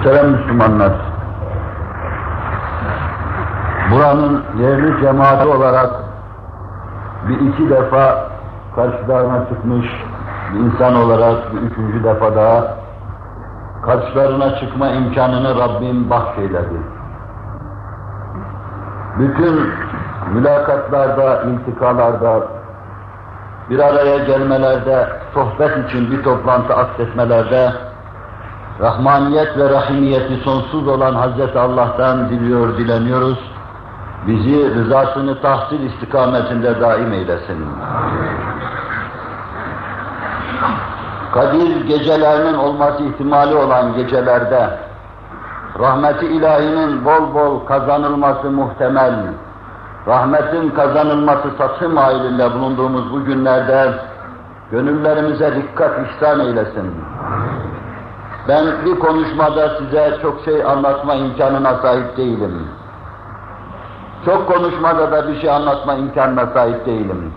Muhterem Müslümanlar, buranın yerli cemaati olarak bir iki defa karşılarına çıkmış bir insan olarak bir üçüncü defa daha karşılarına çıkma imkanını Rabbim bahşeyledi. Bütün mülakatlarda, intikalarda, bir araya gelmelerde, sohbet için bir toplantı aksetmelerde, Rahmaniyet ve rahimiyeti sonsuz olan Hazreti Allah'tan diliyor, dileniyoruz. Bizi rızasını tahsil istikametinde daim eylesin. Kadir gecelerinin olması ihtimali olan gecelerde, rahmeti ilahinin bol bol kazanılması muhtemel, rahmetin kazanılması satım halinde bulunduğumuz bu günlerde, gönüllerimize dikkat ihsan eylesin. Ben bir konuşmada size çok şey anlatma imkanına sahip değilim. Çok konuşmada da bir şey anlatma imkanına sahip değilim.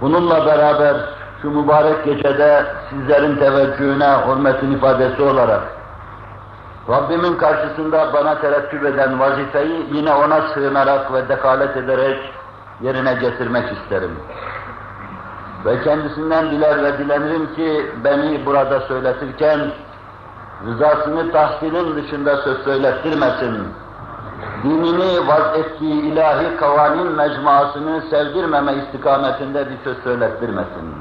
Bununla beraber şu mübarek gecede sizlerin teveccühüne, hürmetin ifadesi olarak Rabbimin karşısında bana terettüp eden vazifeyi yine ona sığınarak ve dekalet ederek yerine getirmek isterim. Ve kendisinden diler ve dilenirim ki beni burada söyletirken rızasını tahsilin dışında söz söylettirmesin. Dinini vaz ettiği ilahi kavanin mecmuasını sevdirmeme istikametinde bir söz söylettirmesin.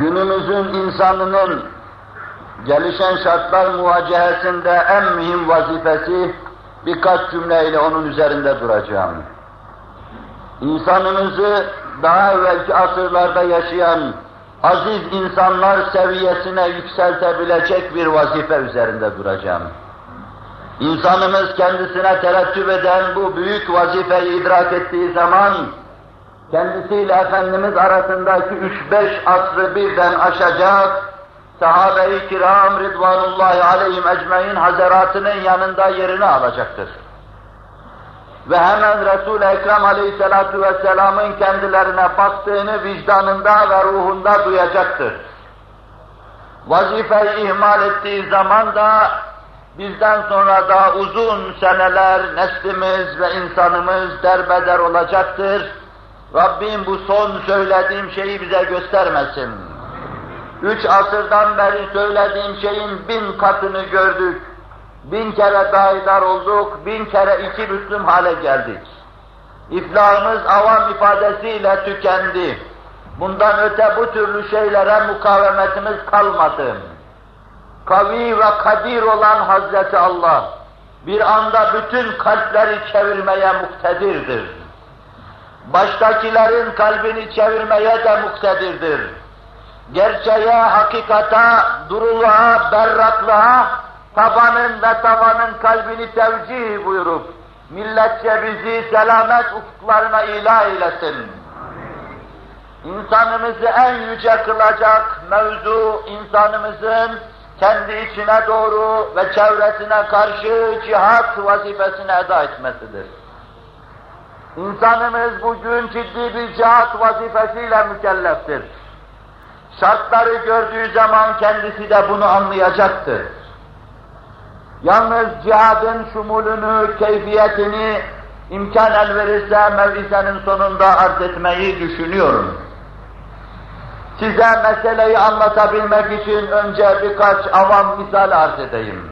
Günümüzün insanının gelişen şartlar muvacehesinde en mühim vazifesi birkaç cümleyle onun üzerinde duracağım. İnsanımızı daha evvelki asırlarda yaşayan aziz insanlar seviyesine yükseltebilecek bir vazife üzerinde duracağım. İnsanımız kendisine terettüp eden bu büyük vazifeyi idrak ettiği zaman, kendisiyle Efendimiz arasındaki üç beş asrı birden aşacak, sahabe-i kiram ridvanullahi aleyhim ecmain hazaratının yanında yerini alacaktır. Ve hemen Resul-i Ekrem aleyhissalatu vesselamın kendilerine baktığını vicdanında ve ruhunda duyacaktır. Vazifeyi ihmal ettiği zaman da bizden sonra daha uzun seneler neslimiz ve insanımız derbeder olacaktır. Rabbim bu son söylediğim şeyi bize göstermesin. Üç asırdan beri söylediğim şeyin bin katını gördük. Bin kere daidar olduk, bin kere iki Müslüm hale geldik. İflahımız avam ifadesiyle tükendi. Bundan öte bu türlü şeylere mukavemetimiz kalmadı. Kavi ve kadir olan Hazreti Allah, bir anda bütün kalpleri çevirmeye muktedirdir. Baştakilerin kalbini çevirmeye de muktedirdir. Gerçeğe, hakikata, duruluğa, berraklığa, tabanın ve tavanın kalbini tevcih buyurup, milletçe bizi selamet ufuklarına ilah eylesin. İnsanımızı en yüce kılacak mevzu, insanımızın kendi içine doğru ve çevresine karşı cihat vazifesini eda etmesidir. İnsanımız bugün ciddi bir cihat vazifesiyle mükelleftir. Şartları gördüğü zaman kendisi de bunu anlayacaktır. Yalnız cihadın şumulünü, keyfiyetini imkan el verirse mev'izenin sonunda arz etmeyi düşünüyorum. Size meseleyi anlatabilmek için önce birkaç avam misal arz edeyim.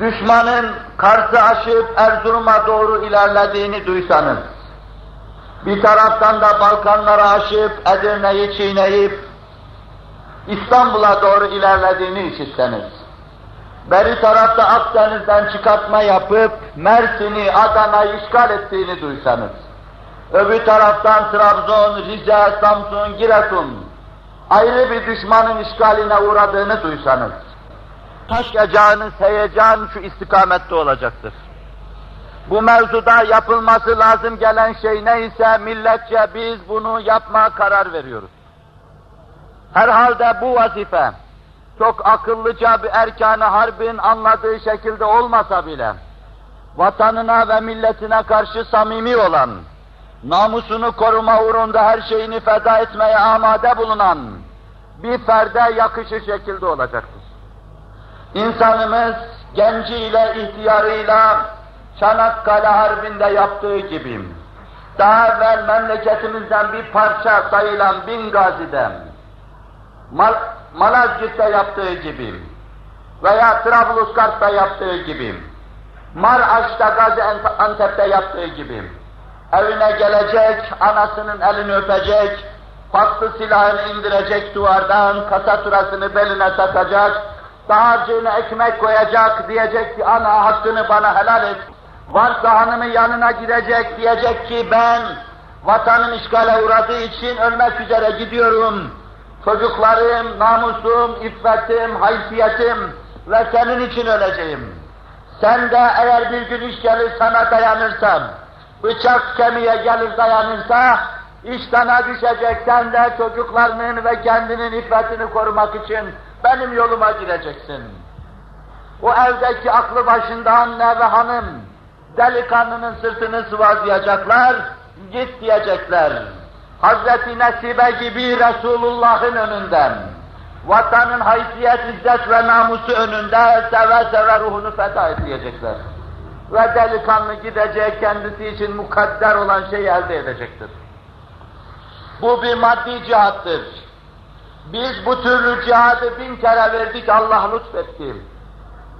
Düşmanın Kars'ı aşıp Erzurum'a doğru ilerlediğini duysanız, bir taraftan da Balkanları aşıp Edirne'yi çiğneyip İstanbul'a doğru ilerlediğini işitseniz, beri tarafta Akdeniz'den çıkartma yapıp Mersin'i, Adana'yı işgal ettiğini duysanız, öbür taraftan Trabzon, Rize, Samsun, Giresun, ayrı bir düşmanın işgaline uğradığını duysanız, taşıyacağınız heyecan şu istikamette olacaktır. Bu mevzuda yapılması lazım gelen şey neyse milletçe biz bunu yapma karar veriyoruz. Herhalde bu vazife çok akıllıca bir erkanı harbin anladığı şekilde olmasa bile vatanına ve milletine karşı samimi olan, namusunu koruma uğrunda her şeyini feda etmeye amade bulunan bir ferde yakışır şekilde olacaktır. İnsanımız genciyle, ihtiyarıyla Çanakkale Harbi'nde yaptığı gibi, daha evvel memleketimizden bir parça sayılan bin gaziden, Mal Malazgirt'te yaptığı gibi veya Trablusgarp'ta yaptığı gibi, Maraş'ta Gaziantep'te yaptığı gibi, evine gelecek, anasının elini öpecek, paslı silahını indirecek duvardan, kasaturasını beline takacak, dağarcığına ekmek koyacak, diyecek ki ana hakkını bana helal et. Varsa hanımı yanına gidecek, diyecek ki ben vatanın işgale uğradığı için ölmek üzere gidiyorum. Çocuklarım, namusum, iffetim, haysiyetim ve senin için öleceğim. Sen de eğer bir gün iş gelir sana dayanırsam, bıçak kemiğe gelir dayanırsa, iş sana düşecek, sen de çocuklarının ve kendinin iffetini korumak için benim yoluma gireceksin. O evdeki aklı başında anne ve hanım, delikanlının sırtını sıvazlayacaklar, git diyecekler. Hazreti Nesibe gibi Resulullah'ın önünden, vatanın haysiyet, izzet ve namusu önünde seve seve ruhunu feda edecekler. Ve delikanlı gidecek, kendisi için mukadder olan şeyi elde edecektir. Bu bir maddi cihattır. Biz bu türlü cihadı bin kere verdik, Allah lütfetti.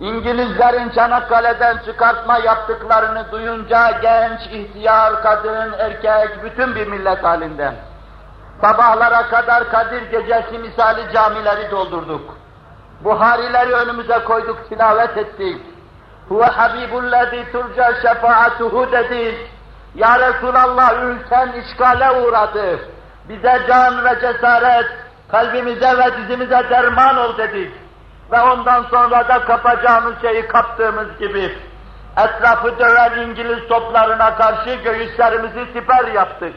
İngilizlerin Çanakkale'den çıkartma yaptıklarını duyunca genç, ihtiyar, kadın, erkek, bütün bir millet halinden sabahlara kadar Kadir gecesi misali camileri doldurduk. Buharileri önümüze koyduk, tilavet ettik. Huve habibullezî turca şefaatuhu dedik. Ya Resulallah ülken işgale uğradı. Bize can ve cesaret, kalbimize ve dizimize derman ol dedik. Ve ondan sonra da kapacağımız şeyi kaptığımız gibi etrafı döven İngiliz toplarına karşı göğüslerimizi siper yaptık.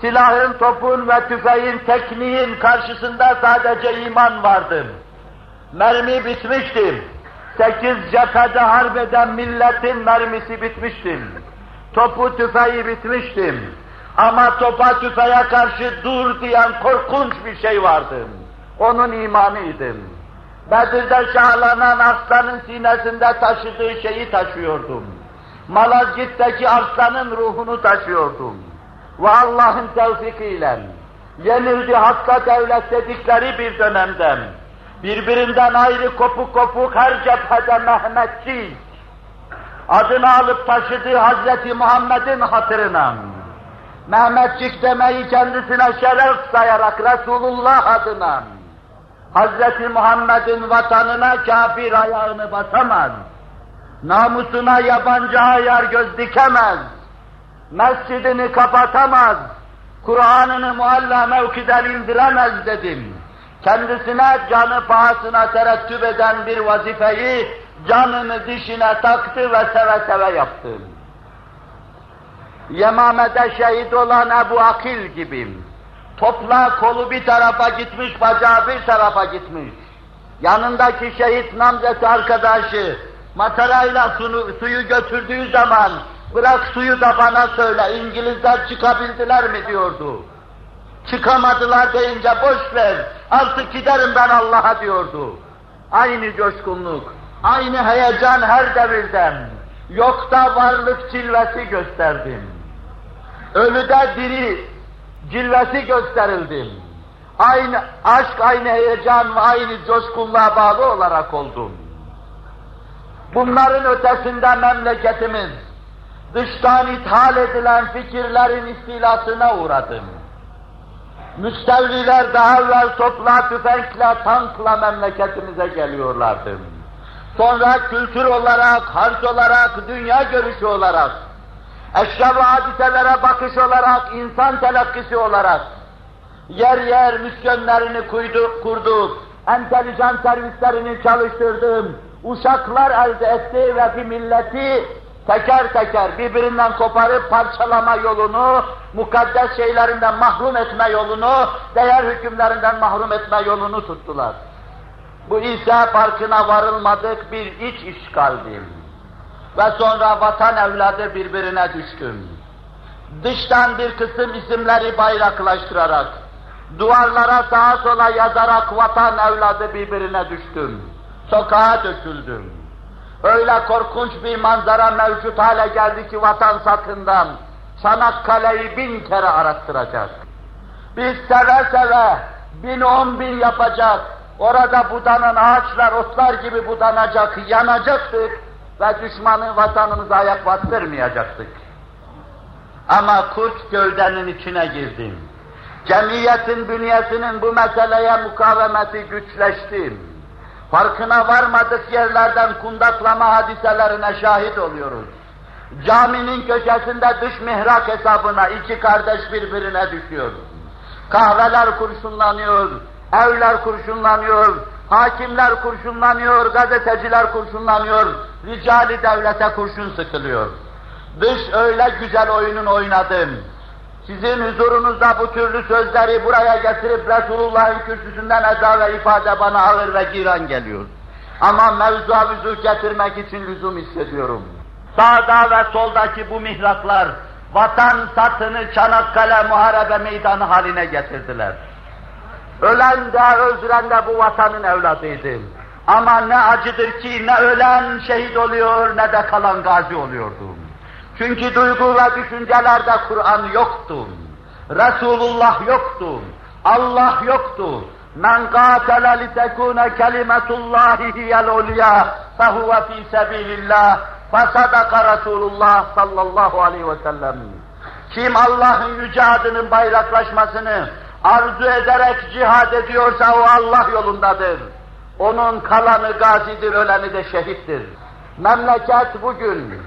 Silahın, topun ve tüfeğin, tekniğin karşısında sadece iman vardı. Mermi bitmişti. Sekiz cephede harbeden milletin mermisi bitmişti. Topu tüfeği bitmişti. Ama topa tüfeğe karşı dur diyen korkunç bir şey vardı. Onun imanıydı. Bedir'de şahlanan arslanın sinesinde taşıdığı şeyi taşıyordum. Malazgirt'teki arslanın ruhunu taşıyordum. Ve Allah'ın tevfikiyle yenildi hakka devlet dedikleri bir dönemden birbirinden ayrı kopuk kopuk her cephede Mehmetçik adını alıp taşıdığı Hazreti Muhammed'in hatırına Mehmetçik demeyi kendisine şeref sayarak Resulullah adına Hazreti Muhammed'in vatanına kafir ayağını basamaz. Namusuna yabancı ayar göz dikemez. Mescidini kapatamaz. Kur'an'ını mualla mevkiden indiremez dedim. Kendisine canı pahasına terettüp eden bir vazifeyi canını dişine taktı ve seve seve yaptı. Yemame'de şehit olan Ebu Akil gibi Topla kolu bir tarafa gitmiş, bacağı bir tarafa gitmiş. Yanındaki şehit namzeti arkadaşı matarayla suyu, suyu götürdüğü zaman bırak suyu da bana söyle, İngilizler çıkabildiler mi diyordu. Çıkamadılar deyince boş ver, artık giderim ben Allah'a diyordu. Aynı coşkunluk, aynı heyecan her devirden. Yokta varlık cilvesi gösterdim. Ölüde diri cilvesi gösterildi. Aynı aşk, aynı heyecan ve aynı coşkunluğa bağlı olarak oldum. Bunların ötesinde memleketimiz, dıştan ithal edilen fikirlerin istilasına uğradım. Müstevliler daha evvel topla, tüfekle, tankla memleketimize geliyorlardı. Sonra kültür olarak, harç olarak, dünya görüşü olarak, eşya ve hadiselere bakış olarak, insan telakkisi olarak Yer yer misyonlarını kurduk, kurduk. Entelijan servislerini çalıştırdım. Uşaklar elde etti ve bir milleti teker teker birbirinden koparıp parçalama yolunu, mukaddes şeylerinden mahrum etme yolunu, değer hükümlerinden mahrum etme yolunu tuttular. Bu ise farkına varılmadık bir iç işgaldi. Ve sonra vatan evladı birbirine düştüm. Dıştan bir kısım isimleri bayraklaştırarak, duvarlara sağa sola yazarak vatan evladı birbirine düştüm. Sokağa döküldüm. Öyle korkunç bir manzara mevcut hale geldi ki vatan satından Çanakkale'yi bin kere arattıracak. Biz seve seve bin on bin yapacak, orada budanan ağaçlar, otlar gibi budanacak, yanacaktık ve düşmanı vatanımıza ayak bastırmayacaktık. Ama kurt gövdenin içine girdim. Cemiyetin bünyesinin bu meseleye mukavemeti güçleşti. Farkına varmadık yerlerden kundaklama hadiselerine şahit oluyoruz. Caminin köşesinde dış mihrak hesabına iki kardeş birbirine düşüyor. Kahveler kurşunlanıyor, evler kurşunlanıyor, hakimler kurşunlanıyor, gazeteciler kurşunlanıyor, ricali devlete kurşun sıkılıyor. Dış öyle güzel oyunun oynadım. Sizin huzurunuzda bu türlü sözleri buraya getirip Resulullah'ın kürsüsünden eda ve ifade bana ağır ve giran geliyor. Ama mevzuya vüzuh getirmek için lüzum hissediyorum. Sağda ve soldaki bu mihraklar, vatan satını Çanakkale Muharebe Meydanı haline getirdiler. Ölen de öldüren de bu vatanın evladıydı. Ama ne acıdır ki ne ölen şehit oluyor ne de kalan gazi oluyordu. Çünkü duygu ve düşüncelerde Kur'an yoktu. Resulullah yoktu. Allah yoktu. Men qatele li tekune kelimetullahi hiyel ulya fehuve fi sebilillah fesadaka Resulullah sallallahu aleyhi ve sellem. Kim Allah'ın yüce adının bayraklaşmasını arzu ederek cihad ediyorsa o Allah yolundadır. Onun kalanı gazidir, öleni de şehittir. Memleket bugün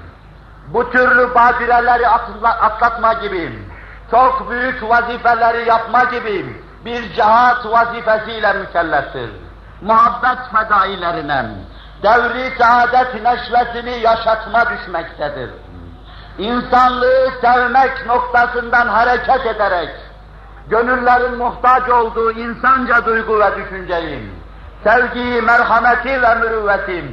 bu türlü badireleri atlatma gibi, çok büyük vazifeleri yapma gibi bir cihat vazifesiyle mükelleftir. Muhabbet fedailerine, devri saadet neşvesini yaşatma düşmektedir. İnsanlığı sevmek noktasından hareket ederek, gönüllerin muhtaç olduğu insanca duygu ve düşünceyi, sevgiyi, merhameti ve mürüvveti,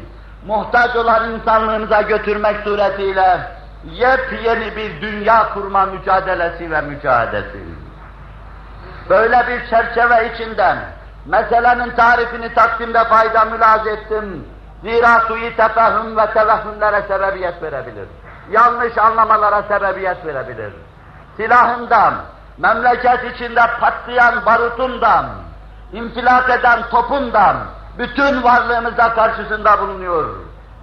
muhtaç olan insanlığınıza götürmek suretiyle yepyeni bir dünya kurma mücadelesi ve mücadelesi. Böyle bir çerçeve içinden meselenin tarifini takdimde fayda mülaz ettim. Zira suyu tefehüm ve tevehhümlere sebebiyet verebilir. Yanlış anlamalara sebebiyet verebilir. Silahından, memleket içinde patlayan barutundan, infilak eden topundan, bütün varlığımıza karşısında bulunuyor.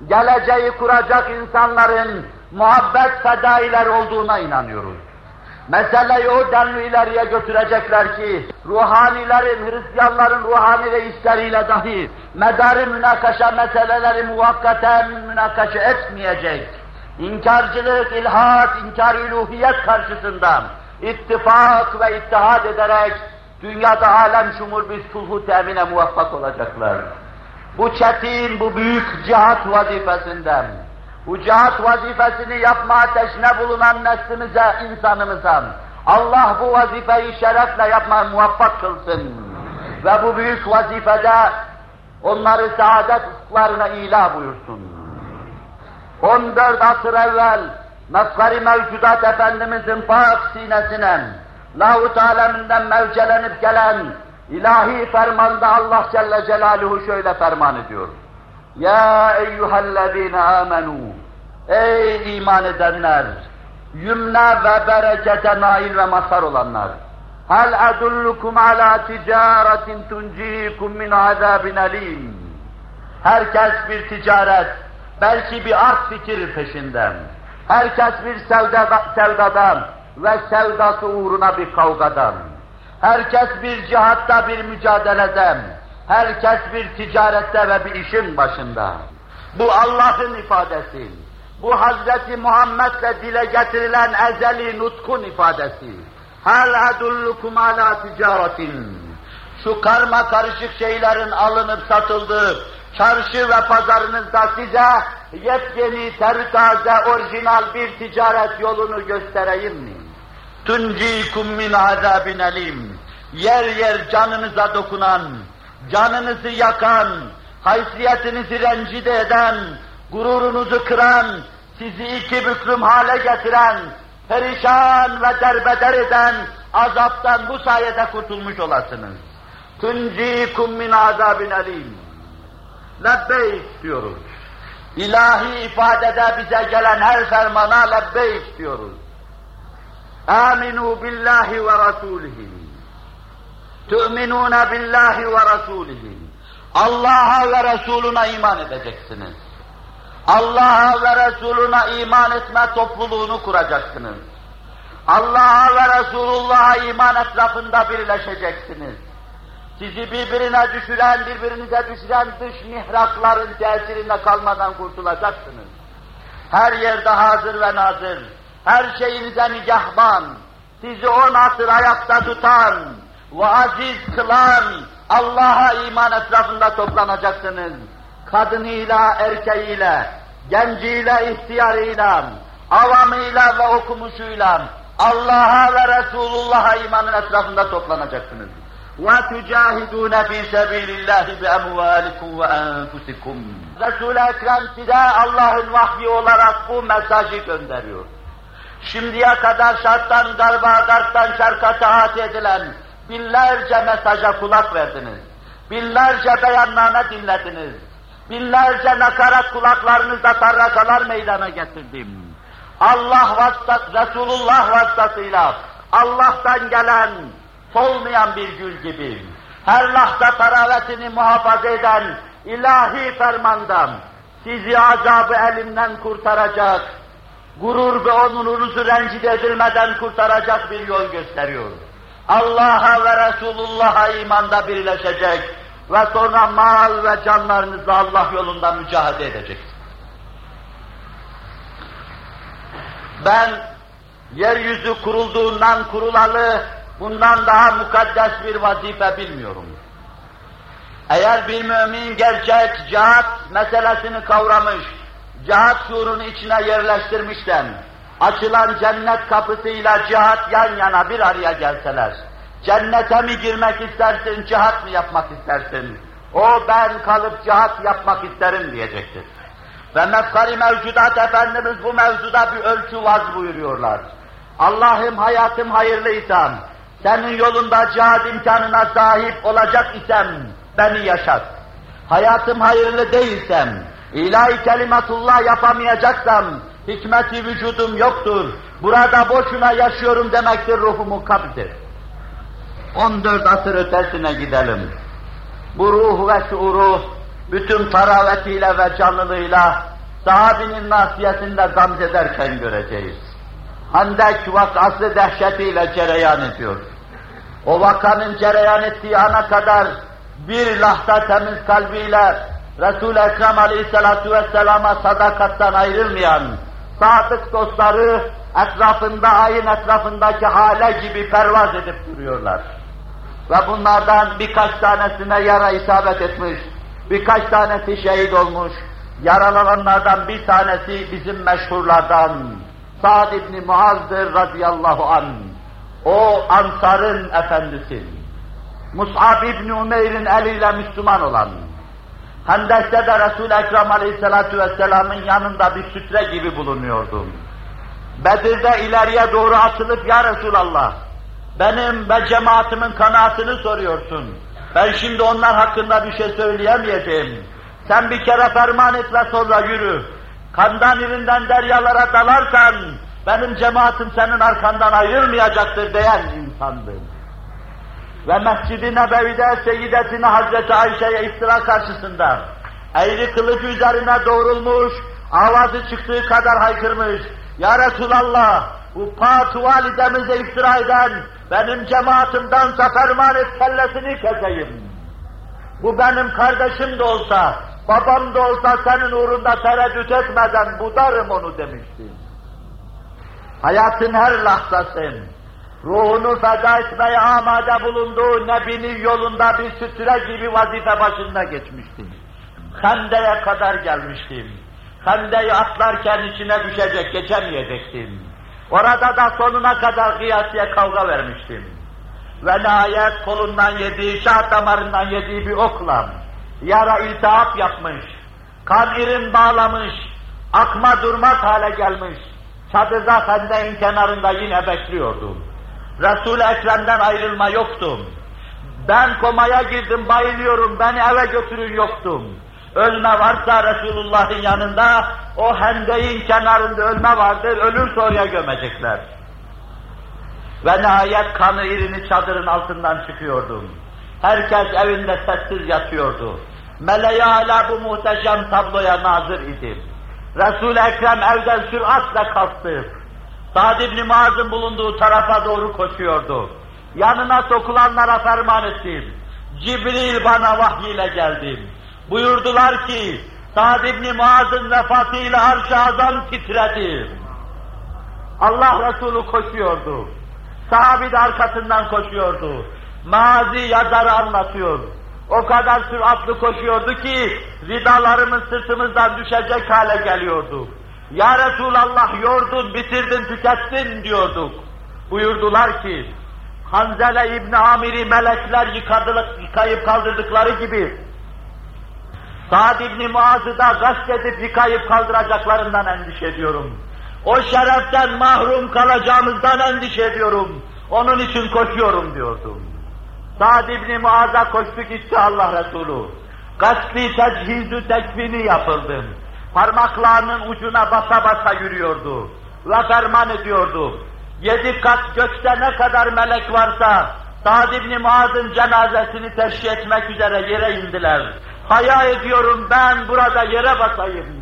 Geleceği kuracak insanların muhabbet fedailer olduğuna inanıyoruz. Meseleyi o denli ileriye götürecekler ki, ruhanilerin, Hristiyanların ruhani reisleriyle dahi medarı münakaşa meseleleri muvakkaten münakaşa etmeyecek. İnkarcılık, ilhat, inkar üluhiyet karşısında ittifak ve ittihad ederek dünyada alem şumur bir sulhu temine muvaffak olacaklar. Bu çetin, bu büyük cihat vazifesinden, bu cihat vazifesini yapma ateşine bulunan neslimize, insanımıza, Allah bu vazifeyi şerefle yapma muvaffak kılsın. Ve bu büyük vazifede onları saadet ufuklarına ila buyursun. 14 asır evvel Mefkari mevcudat Efendimizin pak sinesine Lahut aleminden mevcelenip gelen ilahi fermanda Allah Celle Celaluhu şöyle ferman ediyor. Ya eyyühellezine amenu Ey iman edenler! Yümne ve berekete nail ve mazhar olanlar! Hal edullukum ala ticaretin tuncikum min azabin alim. Herkes bir ticaret, belki bir art fikir peşinden. Herkes bir sevda, sevdadan ve sevdası uğruna bir kavgadan. Herkes bir cihatta bir mücadeleden. Herkes bir ticarette ve bir işin başında. Bu Allah'ın ifadesi. Bu Hazreti Muhammed'le dile getirilen ezeli nutkun ifadesi. Hal adullukum ala ticaretin. Şu karma karışık şeylerin alınıp satıldığı çarşı ve pazarınızda size yepyeni, tertaze, orijinal bir ticaret yolunu göstereyim mi? Tuncikum min azabin elim. Yer yer canınıza dokunan, canınızı yakan, haysiyetinizi rencide eden, gururunuzu kıran, sizi iki büklüm hale getiren, perişan ve derbeder eden azaptan bu sayede kurtulmuş olasınız. Tuncikum min azabin elim. Lebbeyk diyoruz. İlahi ifadede bize gelen her fermana lebbeyk diyoruz. Aminu billahi ve rasulihi. Tu'minune billahi ve rasulihi. Allah'a ve Resuluna iman edeceksiniz. Allah'a ve Resuluna iman etme topluluğunu kuracaksınız. Allah'a ve Resulullah'a iman etrafında birleşeceksiniz. Sizi birbirine düşüren, birbirinize düşüren dış mihrakların tesirinde kalmadan kurtulacaksınız. Her yerde hazır ve nazır, her şeyinize nigahban, sizi o nasır ayakta tutan ve aziz kılan Allah'a iman etrafında toplanacaksınız. Kadınıyla, erkeğiyle, genciyle, ihtiyarıyla, avamıyla ve okumuşuyla Allah'a ve Resulullah'a imanın etrafında toplanacaksınız. وَتُجَاهِدُونَ فِي سَب۪يلِ اللّٰهِ بِأَمْوَالِكُمْ وَاَنْفُسِكُمْ Resul-i Ekrem size Allah'ın vahyi olarak bu mesajı gönderiyor. Şimdiye kadar şarttan garba, garptan şarka taat edilen binlerce mesaja kulak verdiniz. Binlerce beyanname dinlediniz. Binlerce nakarat kulaklarınızda tarrakalar meydana getirdim. Allah vasıtası, Resulullah vasıtasıyla Allah'tan gelen solmayan bir gül gibi, her lahza taravetini muhafaza eden ilahi fermandan sizi azabı elimden kurtaracak, gurur ve onurunuzu rencide edilmeden kurtaracak bir yol gösteriyor. Allah'a ve Resulullah'a imanda birleşecek ve sonra mal ve canlarınızla Allah yolunda mücadele edeceksiniz. Ben yeryüzü kurulduğundan kurulalı bundan daha mukaddes bir vazife bilmiyorum. Eğer bir mümin gerçek cihat meselesini kavramış, cihat şuurunu içine yerleştirmişten, açılan cennet kapısıyla cihat yan yana bir araya gelseler, cennete mi girmek istersin, cihat mı yapmak istersin? O ben kalıp cihat yapmak isterim diyecektir. Ve mefkari mevcudat Efendimiz bu mevzuda bir ölçü vaz buyuruyorlar. Allah'ım hayatım hayırlıysa, senin yolunda cihad imkanına sahip olacak isem beni yaşat. Hayatım hayırlı değilsem, ilahi kelimatullah yapamayacaksam, hikmeti vücudum yoktur, burada boşuna yaşıyorum demektir ruhumu kabdir. 14 asır ötesine gidelim. Bu ruh ve şuuru bütün taravetiyle ve canlılığıyla sahabinin nasiyetinde gamz ederken göreceğiz. Handek vakası dehşetiyle cereyan ediyor. O vakanın cereyan ettiği ana kadar bir lahta temiz kalbiyle Resul-i Ekrem Aleyhisselatü Vesselam'a sadakattan ayrılmayan sadık dostları etrafında, ayın etrafındaki hale gibi pervaz edip duruyorlar. Ve bunlardan birkaç tanesine yara isabet etmiş, birkaç tanesi şehit olmuş, yaralananlardan bir tanesi bizim meşhurlardan, Sa'd ibn Muaz'dır radıyallahu anh. O Ansar'ın efendisi. Mus'ab ibn Umeyr'in eliyle Müslüman olan. Hendek'te de Resul-i Ekrem aleyhissalatu vesselamın yanında bir sütre gibi bulunuyordu. Bedir'de ileriye doğru atılıp ya Resulallah, benim ve cemaatimin kanaatini soruyorsun. Ben şimdi onlar hakkında bir şey söyleyemeyeceğim. Sen bir kere ferman et ve sonra yürü. Kandan irinden deryalara dalarsan, benim cemaatim senin arkandan ayrılmayacaktır diyen insandı. Ve Mescid-i Nebevi'de Seyyidetine Hazreti Ayşe'ye iftira karşısında eğri kılıcı üzerine doğrulmuş, avazı çıktığı kadar haykırmış. Ya Resulallah, bu patu validemize iftira eden benim cemaatimden ferman et kellesini keseyim. Bu benim kardeşim de olsa, babam da olsa senin uğrunda tereddüt etmeden budarım onu demişti. Hayatın her lahzası, ruhunu feda etmeye amade bulunduğu Nebi'nin yolunda bir sütüre gibi vazife başında geçmiştim. Hende'ye kadar gelmiştim. Hende'yi atlarken içine düşecek, geçemeyecektim. Orada da sonuna kadar kıyasıya kavga vermiştim. Ve nihayet kolundan yediği, şah damarından yediği bir okla yara iltihap yapmış, kan irin bağlamış, akma durmaz hale gelmiş. Çadırda Hende'nin kenarında yine bekliyordum. Resul-i Ekrem'den ayrılma yoktum. Ben komaya girdim, bayılıyorum, beni eve götürün yoktum. Ölme varsa Resulullah'ın yanında, o hendeyin kenarında ölme vardır, ölürse oraya gömecekler. Ve nihayet kanı irini çadırın altından çıkıyordum. Herkes evinde sessiz yatıyordu. Meleği hala bu muhteşem tabloya nazır idi. Resul-i Ekrem evden süratle kalktı. Sa'd ibn Muaz'ın bulunduğu tarafa doğru koşuyordu. Yanına sokulanlara ferman ettim. Cibril bana vahyiyle geldi. Buyurdular ki, Sa'd ibn Muaz'ın vefatıyla arş-ı azam titredi. Allah Resulü koşuyordu. Sahabi de arkasından koşuyordu. Mazi yazarı anlatıyor. O kadar süratli koşuyordu ki ridalarımız sırtımızdan düşecek hale geliyordu. Ya Resulallah yordun, bitirdin, tükettin diyorduk. Buyurdular ki, Hanzele İbni Amir'i melekler yıkayıp kaldırdıkları gibi, Sa'd İbni Muaz'ı da gasp edip yıkayıp kaldıracaklarından endişe ediyorum. O şereften mahrum kalacağımızdan endişe ediyorum. Onun için koşuyorum diyordum. Sa'd İbni Muaz'a koştu gitti Allah Resulü. Gasli teczihizü tekfini yapıldı parmaklarının ucuna basa basa yürüyordu ve ferman ediyordu. Yedi kat gökte ne kadar melek varsa Sa'd ibn Muaz'ın cenazesini teşhi etmek üzere yere indiler. Haya ediyorum ben burada yere basayım.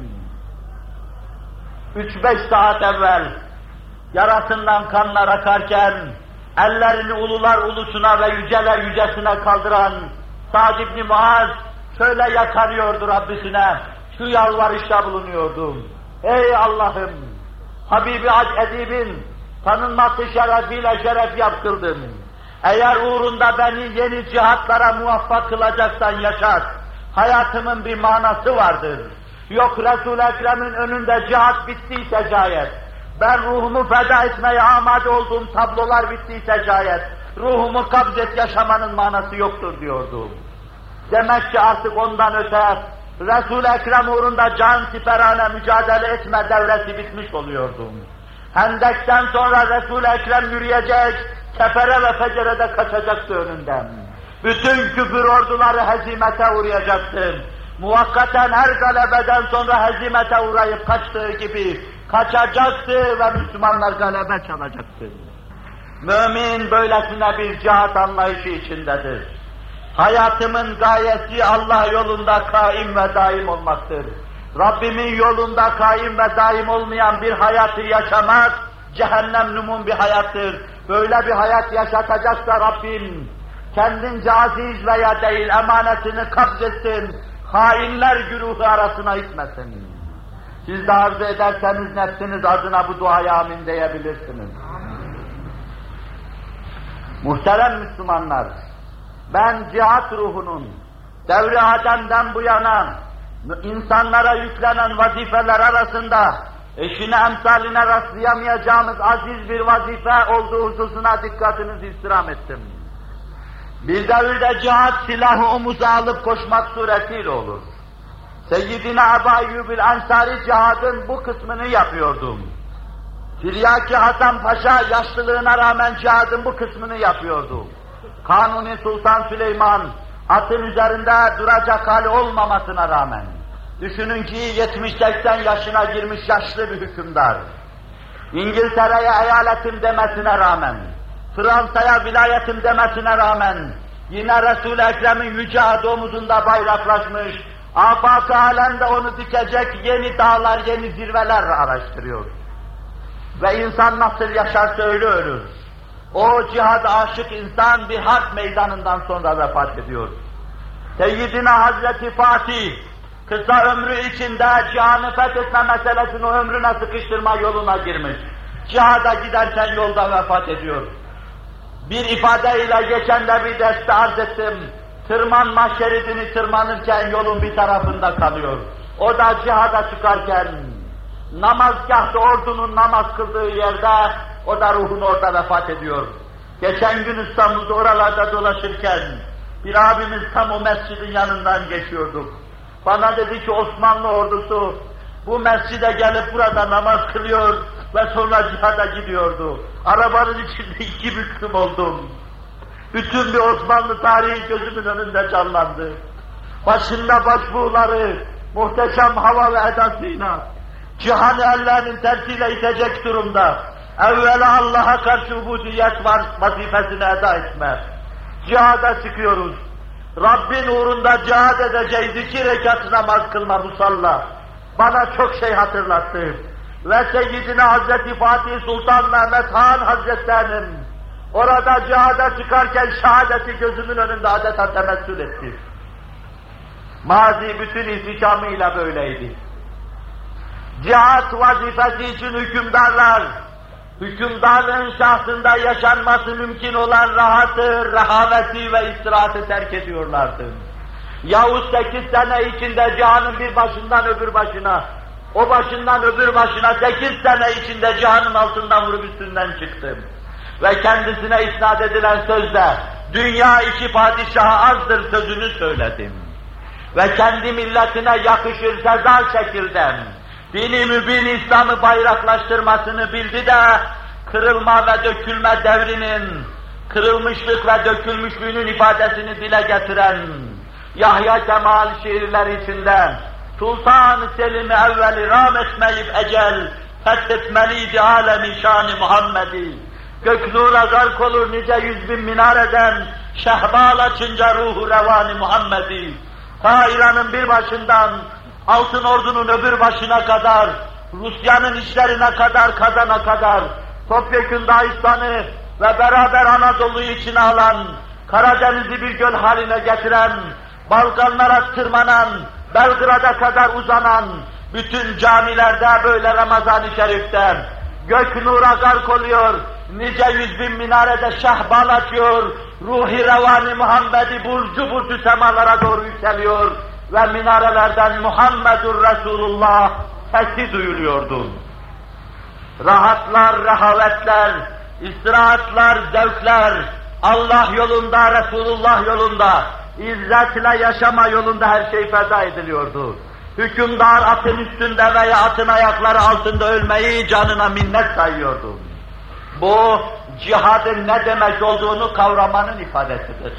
Üç beş saat evvel yarasından kanlar akarken ellerini ulular ulusuna ve yüceler yücesine kaldıran Sa'd ibn Muaz şöyle yakarıyordu Rabbisine şu yalvarışta bulunuyordum. Ey Allah'ım! Habibi Edib'in tanınması şerefiyle şeref yaptırdın. Eğer uğrunda beni yeni cihatlara muvaffak kılacaksan yaşat. Hayatımın bir manası vardır. Yok Resul-i Ekrem'in önünde cihat bittiyse şayet, ben ruhumu feda etmeye amade olduğum tablolar bittiyse şayet, ruhumu kabzet yaşamanın manası yoktur diyordum. Demek ki artık ondan öte Resul-i Ekrem uğrunda can siperane mücadele etme devresi bitmiş oluyordu. Hendekten sonra Resul-i Ekrem yürüyecek, kefere ve fecerede kaçacaktı önünden. Bütün küfür orduları hezimete uğrayacaktı. Muvakkaten her galebeden sonra hezimete uğrayıp kaçtığı gibi kaçacaktı ve Müslümanlar galebe çalacaktı. Mümin böylesine bir cihat anlayışı içindedir. Hayatımın gayesi Allah yolunda kaim ve daim olmaktır. Rabbimin yolunda kaim ve daim olmayan bir hayatı yaşamak, cehennem numun bir hayattır. Böyle bir hayat yaşatacaksa Rabbim, kendince aziz veya değil emanetini kabzetsin, hainler güruhu arasına itmesin. Siz de arzu ederseniz nefsiniz adına bu duaya amin diyebilirsiniz. Muhterem Müslümanlar, ben cihat ruhunun devri Adem'den bu yana insanlara yüklenen vazifeler arasında eşine emsaline rastlayamayacağımız aziz bir vazife olduğu hususuna dikkatinizi istirham ettim. Bir devirde cihat silahı omuza alıp koşmak suretiyle olur. Seyyidina Ebu Eyyubil Ensari cihadın bu kısmını yapıyordum. Tiryaki Hasan Paşa yaşlılığına rağmen cihadın bu kısmını yapıyordu. Kanuni Sultan Süleyman atın üzerinde duracak hali olmamasına rağmen düşünün ki 70-80 yaşına girmiş yaşlı bir hükümdar. İngiltere'ye eyaletim demesine rağmen, Fransa'ya vilayetim demesine rağmen yine Resul-i Ekrem'in yüce adı bayraklaşmış, afak alemde onu dikecek yeni dağlar, yeni zirveler araştırıyor. Ve insan nasıl yaşarsa öyle ölür. O cihad aşık insan bir harp meydanından sonra vefat ediyor. Seyyidina Hazreti Fatih, kısa ömrü içinde cihanı fethetme meselesini ömrüne sıkıştırma yoluna girmiş. Cihada giderken yolda vefat ediyor. Bir ifadeyle geçen de bir derste arz ettim. Tırmanma şeridini tırmanırken yolun bir tarafında kalıyor. O da cihada çıkarken, namazgahta ordunun namaz kıldığı yerde, o da ruhun orada vefat ediyor. Geçen gün İstanbul'da oralarda dolaşırken, bir abimiz tam o mescidin yanından geçiyorduk. Bana dedi ki Osmanlı ordusu bu mescide gelip burada namaz kılıyor ve sonra cihada gidiyordu. Arabanın içinde iki büklüm oldum. Bütün bir Osmanlı tarihi gözümün önünde canlandı. Başında başbuğları, muhteşem hava ve edasıyla, cihanı ellerinin tersiyle itecek durumda, evvela Allah'a karşı ubudiyet var, vazifesini eda etme. Cihada çıkıyoruz. Rabbin uğrunda cihad edeceğiz, iki rekat namaz kılma musalla. Bana çok şey hatırlattı. Ve Seyyidine Hazreti Fatih Sultan Mehmet Han Hazretlerinin orada cihada çıkarken şehadeti gözümün önünde adeta temessül etti. Mazi bütün ihtişamıyla böyleydi. Cihat vazifesi için hükümdarlar, hükümdarlığın şahsında yaşanması mümkün olan rahatı, rehaveti ve istirahatı terk ediyorlardı. Yahut sekiz sene içinde cihanın bir başından öbür başına, o başından öbür başına sekiz sene içinde cihanın altından vurup üstünden çıktım. Ve kendisine isnat edilen sözde, dünya işi padişaha azdır sözünü söyledim. Ve kendi milletine yakışır sezar şekilde, dini mübin İslam'ı bayraklaştırmasını bildi de, kırılma ve dökülme devrinin, kırılmışlık ve dökülmüşlüğünün ifadesini dile getiren, Yahya Kemal şiirleri içinde, Sultan Selim'i evveli ram etmeyip ecel, fethetmeliydi alemi şanı Muhammed'i. Gök nura gark olur nice yüz bin minareden, şehbal açınca ruhu revani Muhammed'i. Ta İran'ın bir başından, altın ordunun öbür başına kadar, Rusya'nın işlerine kadar, Kazan'a kadar, topyekun Dağistan'ı ve beraber Anadolu'yu içine alan, Karadeniz'i bir göl haline getiren, Balkanlara tırmanan, Belgrad'a kadar uzanan, bütün camilerde böyle Ramazan-ı Şerif'te gök nura gark oluyor, nice yüz bin minarede şahbal açıyor, ruhi revani Muhammed'i burcu burcu semalara doğru yükseliyor ve minarelerden Muhammedur Resulullah sesi duyuluyordu. Rahatlar, rehavetler, istirahatlar, zevkler, Allah yolunda, Resulullah yolunda, izzetle yaşama yolunda her şey feda ediliyordu. Hükümdar atın üstünde veya atın ayakları altında ölmeyi canına minnet sayıyordu. Bu cihadın ne demek olduğunu kavramanın ifadesidir.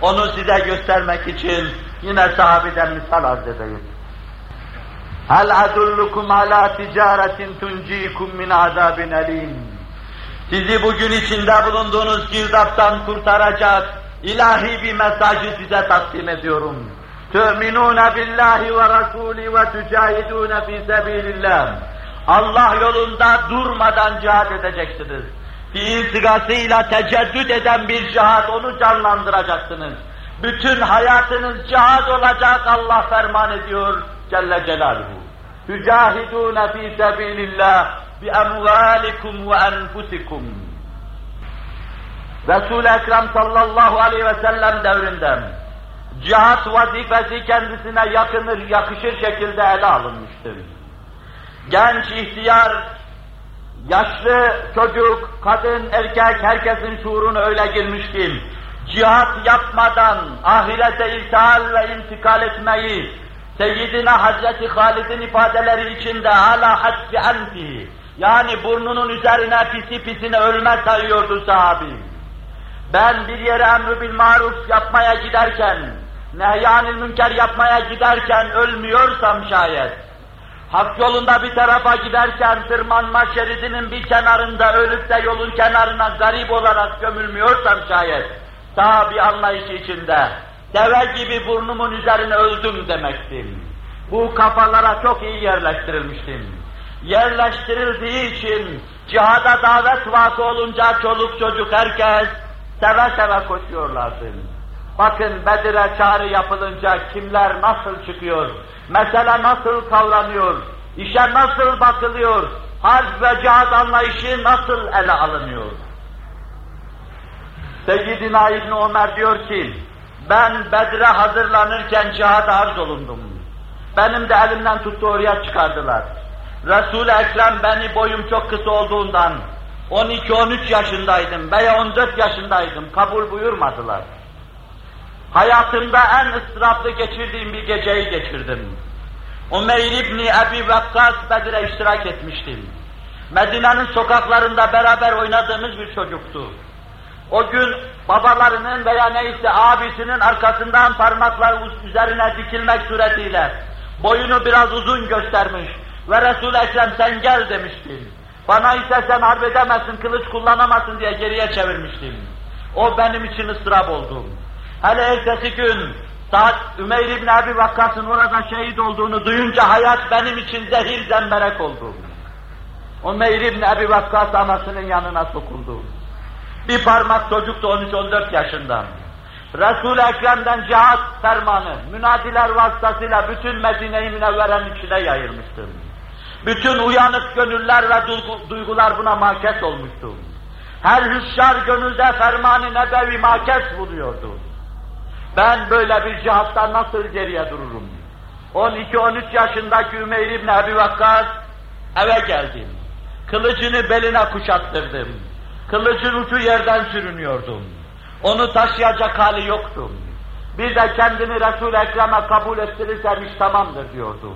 Onu size göstermek için yine sahabeden misal arz edeyim. Hel adullukum ala ticaretin tuncikum min azabin elim. Sizi bugün içinde bulunduğunuz girdaptan kurtaracak ilahi bir mesajı size takdim ediyorum. Tü'minûne billahi ve rasûli ve tücahidûne fî sebîlillah. Allah yolunda durmadan cihad edeceksiniz. Fiil sigasıyla teceddüt eden bir cihad, onu canlandıracaksınız. Bütün hayatınız cihad olacak Allah ferman ediyor Celle Celaluhu. Tücahidûne fî sebîlillah bi emvâlikum ve enfusikum. Resul-i Ekrem sallallahu aleyhi ve sellem devrinden cihat vazifesi kendisine yakınır, yakışır şekilde ele alınmıştır. Genç, ihtiyar, yaşlı, çocuk, kadın, erkek herkesin şuurunu öyle girmiş ki, cihat yapmadan ahirete iltihal ve intikal etmeyi, Seyyidina Hazreti Halid'in ifadeleri içinde ala hasbi enfi, yani burnunun üzerine pisi pisine ölme sayıyordu sahabi. Ben bir yere emri bil maruf yapmaya giderken, nehyanil münker yapmaya giderken ölmüyorsam şayet, hak yolunda bir tarafa giderken tırmanma şeridinin bir kenarında ölüp de yolun kenarına garip olarak gömülmüyorsam şayet, daha bir anlayış içinde, deve gibi burnumun üzerine öldüm demektim. Bu kafalara çok iyi yerleştirilmiştim. Yerleştirildiği için cihada davet vakı olunca çoluk çocuk herkes seve seve koşuyorlardı. Bakın Bedir'e çağrı yapılınca kimler nasıl çıkıyor, mesele nasıl kavranıyor, işe nasıl bakılıyor, harp ve cihad anlayışı nasıl ele alınıyor. Seyyidina İbni Ömer diyor ki, ben Bedre hazırlanırken cihada arz olundum. Benim de elimden tuttu oraya çıkardılar. Resul-i Ekrem beni boyum çok kısa olduğundan 12-13 yaşındaydım veya 14 yaşındaydım. Kabul buyurmadılar. Hayatımda en ıstıraplı geçirdiğim bir geceyi geçirdim. Umeyr İbni Ebi Vakkas Bedir'e iştirak etmiştim. Medine'nin sokaklarında beraber oynadığımız bir çocuktu. O gün babalarının veya neyse abisinin arkasından parmaklar üzerine dikilmek suretiyle boyunu biraz uzun göstermiş ve Resul-i Ekrem sen gel demiştim. Bana ise sen harp edemezsin, kılıç kullanamazsın diye geriye çevirmiştim. O benim için ıstırap oldu. Hele ertesi gün saat Ümeyr İbni Abi Vakkas'ın orada şehit olduğunu duyunca hayat benim için zehir zemberek oldu. Ümeyr İbni Abi Vakkas anasının yanına sokuldu. Bir parmak çocuktu 13-14 yaşından. Resul-i Ekrem'den cihat fermanı, münadiler vasıtasıyla bütün Medine-i Münevvere'nin içine yayılmıştım. Bütün uyanık gönüller ve duygular buna makes olmuştu. Her hüşyar gönülde fermanı nebevi makes buluyordu. Ben böyle bir cihatta nasıl geriye dururum? 12-13 yaşındaki Ümeyr İbni Ebi Vakkas eve geldim. Kılıcını beline kuşattırdım. Kılıcın ucu yerden sürünüyordum. Onu taşıyacak hali yoktu. Bir de kendini Resul-i Ekrem'e kabul ettirirsem iş tamamdır diyordu.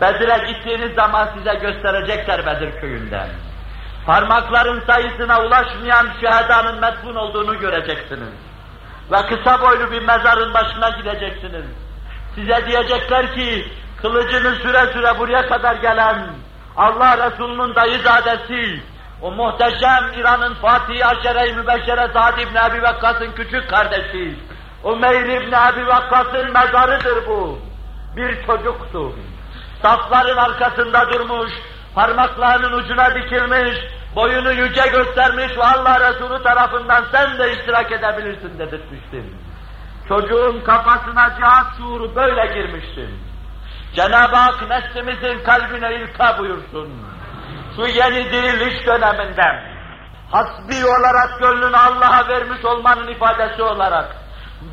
Bedir'e gittiğiniz zaman size gösterecekler Bedir köyünden. Parmakların sayısına ulaşmayan şehadanın metfun olduğunu göreceksiniz. Ve kısa boylu bir mezarın başına gideceksiniz. Size diyecekler ki, kılıcını süre süre buraya kadar gelen Allah Resulü'nün dayızadesi, o muhteşem İran'ın Fatih Aşere-i Mübeşşere Sa'd İbni Ebi Vakkas'ın küçük kardeşi, Umeyr İbni Ebi Vakkas'ın mezarıdır bu. Bir çocuktu. Safların arkasında durmuş, parmaklarının ucuna dikilmiş, boyunu yüce göstermiş ve Allah Resulü tarafından sen de iştirak edebilirsin dedirtmiştim. Çocuğun kafasına cihat şuuru böyle girmiştim. Cenab-ı Hak neslimizin kalbine ilka buyursun. Şu yeni diriliş döneminden hasbi olarak gönlünü Allah'a vermiş olmanın ifadesi olarak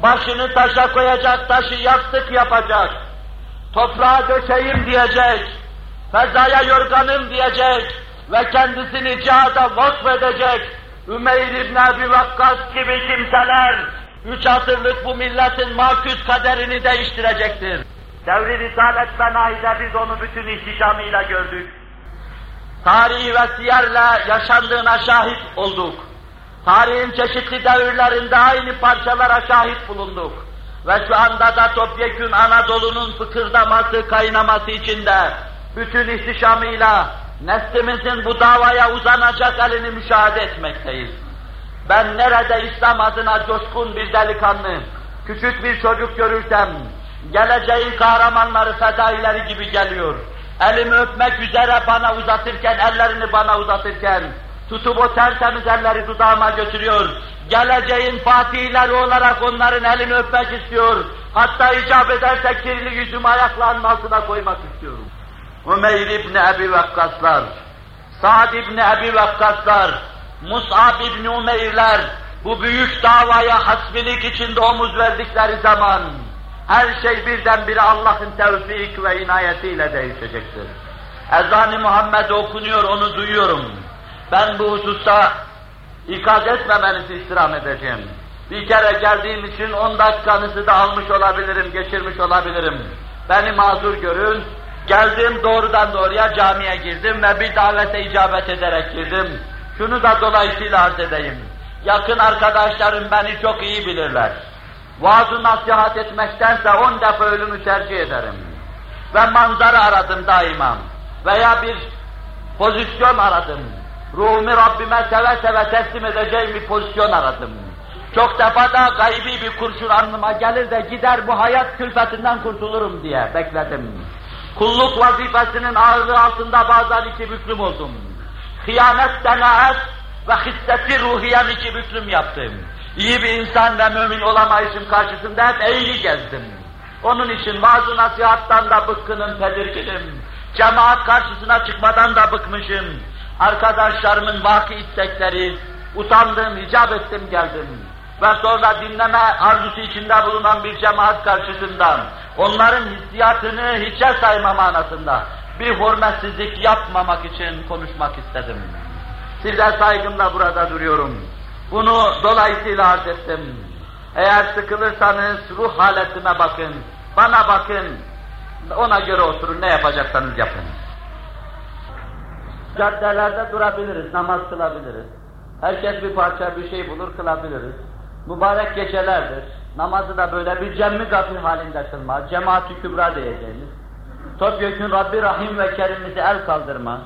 başını taşa koyacak, taşı yastık yapacak, toprağa döşeyim diyecek, fezaya yorganım diyecek ve kendisini cihada vakfedecek Ümeyr İbn Abi Vakkas gibi kimseler üç asırlık bu milletin maküs kaderini değiştirecektir. Devri Risalet Benahi'de biz onu bütün ihtişamıyla gördük. Tarihi ve siyerle yaşandığına şahit olduk. Tarihin çeşitli devirlerinde aynı parçalara şahit bulunduk. Ve şu anda da topyekün Anadolu'nun fıkırdaması, kaynaması içinde bütün ihtişamıyla neslimizin bu davaya uzanacak elini müşahede etmekteyiz. Ben nerede İslam adına coşkun bir delikanlı, küçük bir çocuk görürsem, geleceğin kahramanları, fedaileri gibi geliyor. Elimi öpmek üzere bana uzatırken, ellerini bana uzatırken, tutup o tertemiz elleri dudağıma götürüyor. Geleceğin fatihleri olarak onların elini öpmek istiyor. Hatta icap ederse kirli yüzümü ayaklarının altına koymak istiyorum. Umeyr İbni Ebi Vakkaslar, Sa'd İbni Ebi Vakkaslar, Mus'ab İbni Umeyrler, bu büyük davaya hasbilik içinde omuz verdikleri zaman, her şey birdenbire Allah'ın tevfik ve inayetiyle değişecektir. Ezan-ı Muhammed okunuyor, onu duyuyorum. Ben bu hususta ikaz etmemenizi istirham edeceğim. Bir kere geldiğim için on dakikanızı da almış olabilirim, geçirmiş olabilirim. Beni mazur görün, geldim doğrudan doğruya camiye girdim ve bir davete icabet ederek girdim. Şunu da dolayısıyla arz edeyim. Yakın arkadaşlarım beni çok iyi bilirler. Vaaz-ı nasihat etmektense on defa ölümü tercih ederim. Ve manzara aradım daima. Veya bir pozisyon aradım. Ruhumu Rabbime seve seve teslim edeceğim bir pozisyon aradım. Çok defa da gaybi bir kurşun anlıma gelir de gider bu hayat külfetinden kurtulurum diye bekledim. Kulluk vazifesinin ağırlığı altında bazen iki büklüm oldum. Hıyanet, denaet ve hisseti ruhiyen iki büklüm yaptım. İyi bir insan ve mümin olamayışım karşısında hep eğri gezdim. Onun için bazı nasihattan da bıkkınım, tedirginim. Cemaat karşısına çıkmadan da bıkmışım. Arkadaşlarımın vaki istekleri, Utandım, icap ettim, geldim. Ve sonra dinleme arzusu içinde bulunan bir cemaat karşısında onların hissiyatını hiçe sayma manasında bir hürmetsizlik yapmamak için konuşmak istedim. Size saygımla burada duruyorum. Bunu dolayısıyla arz ettim. Eğer sıkılırsanız ruh haletime bakın, bana bakın, ona göre oturun, ne yapacaksanız yapın. Caddelerde durabiliriz, namaz kılabiliriz. Herkes bir parça bir şey bulur, kılabiliriz. Mübarek gecelerdir. Namazı da böyle bir cemmi gafil halinde kılma, cemaat-ı kübra diyeceğimiz. Topyekun Rabbi Rahim ve Kerim'imizi el kaldırma.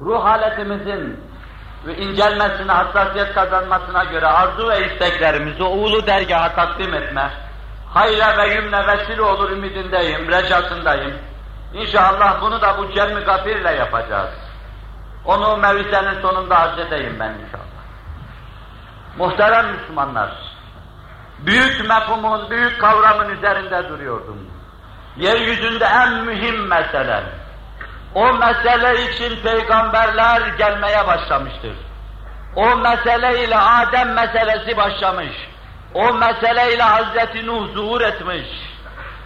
Ruh haletimizin ve incelmesine, hassasiyet kazanmasına göre arzu ve isteklerimizi o ulu dergaha takdim etme. Hayra ve yümne vesile olur ümidindeyim, recasındayım. İnşallah bunu da bu cemmi gafirle yapacağız. Onu mevisenin sonunda arz edeyim ben inşallah. Muhterem Müslümanlar, büyük mefhumun, büyük kavramın üzerinde duruyordum. Yeryüzünde en mühim mesele, o mesele için peygamberler gelmeye başlamıştır. O meseleyle Adem meselesi başlamış. O meseleyle Hazreti Nuh zuhur etmiş.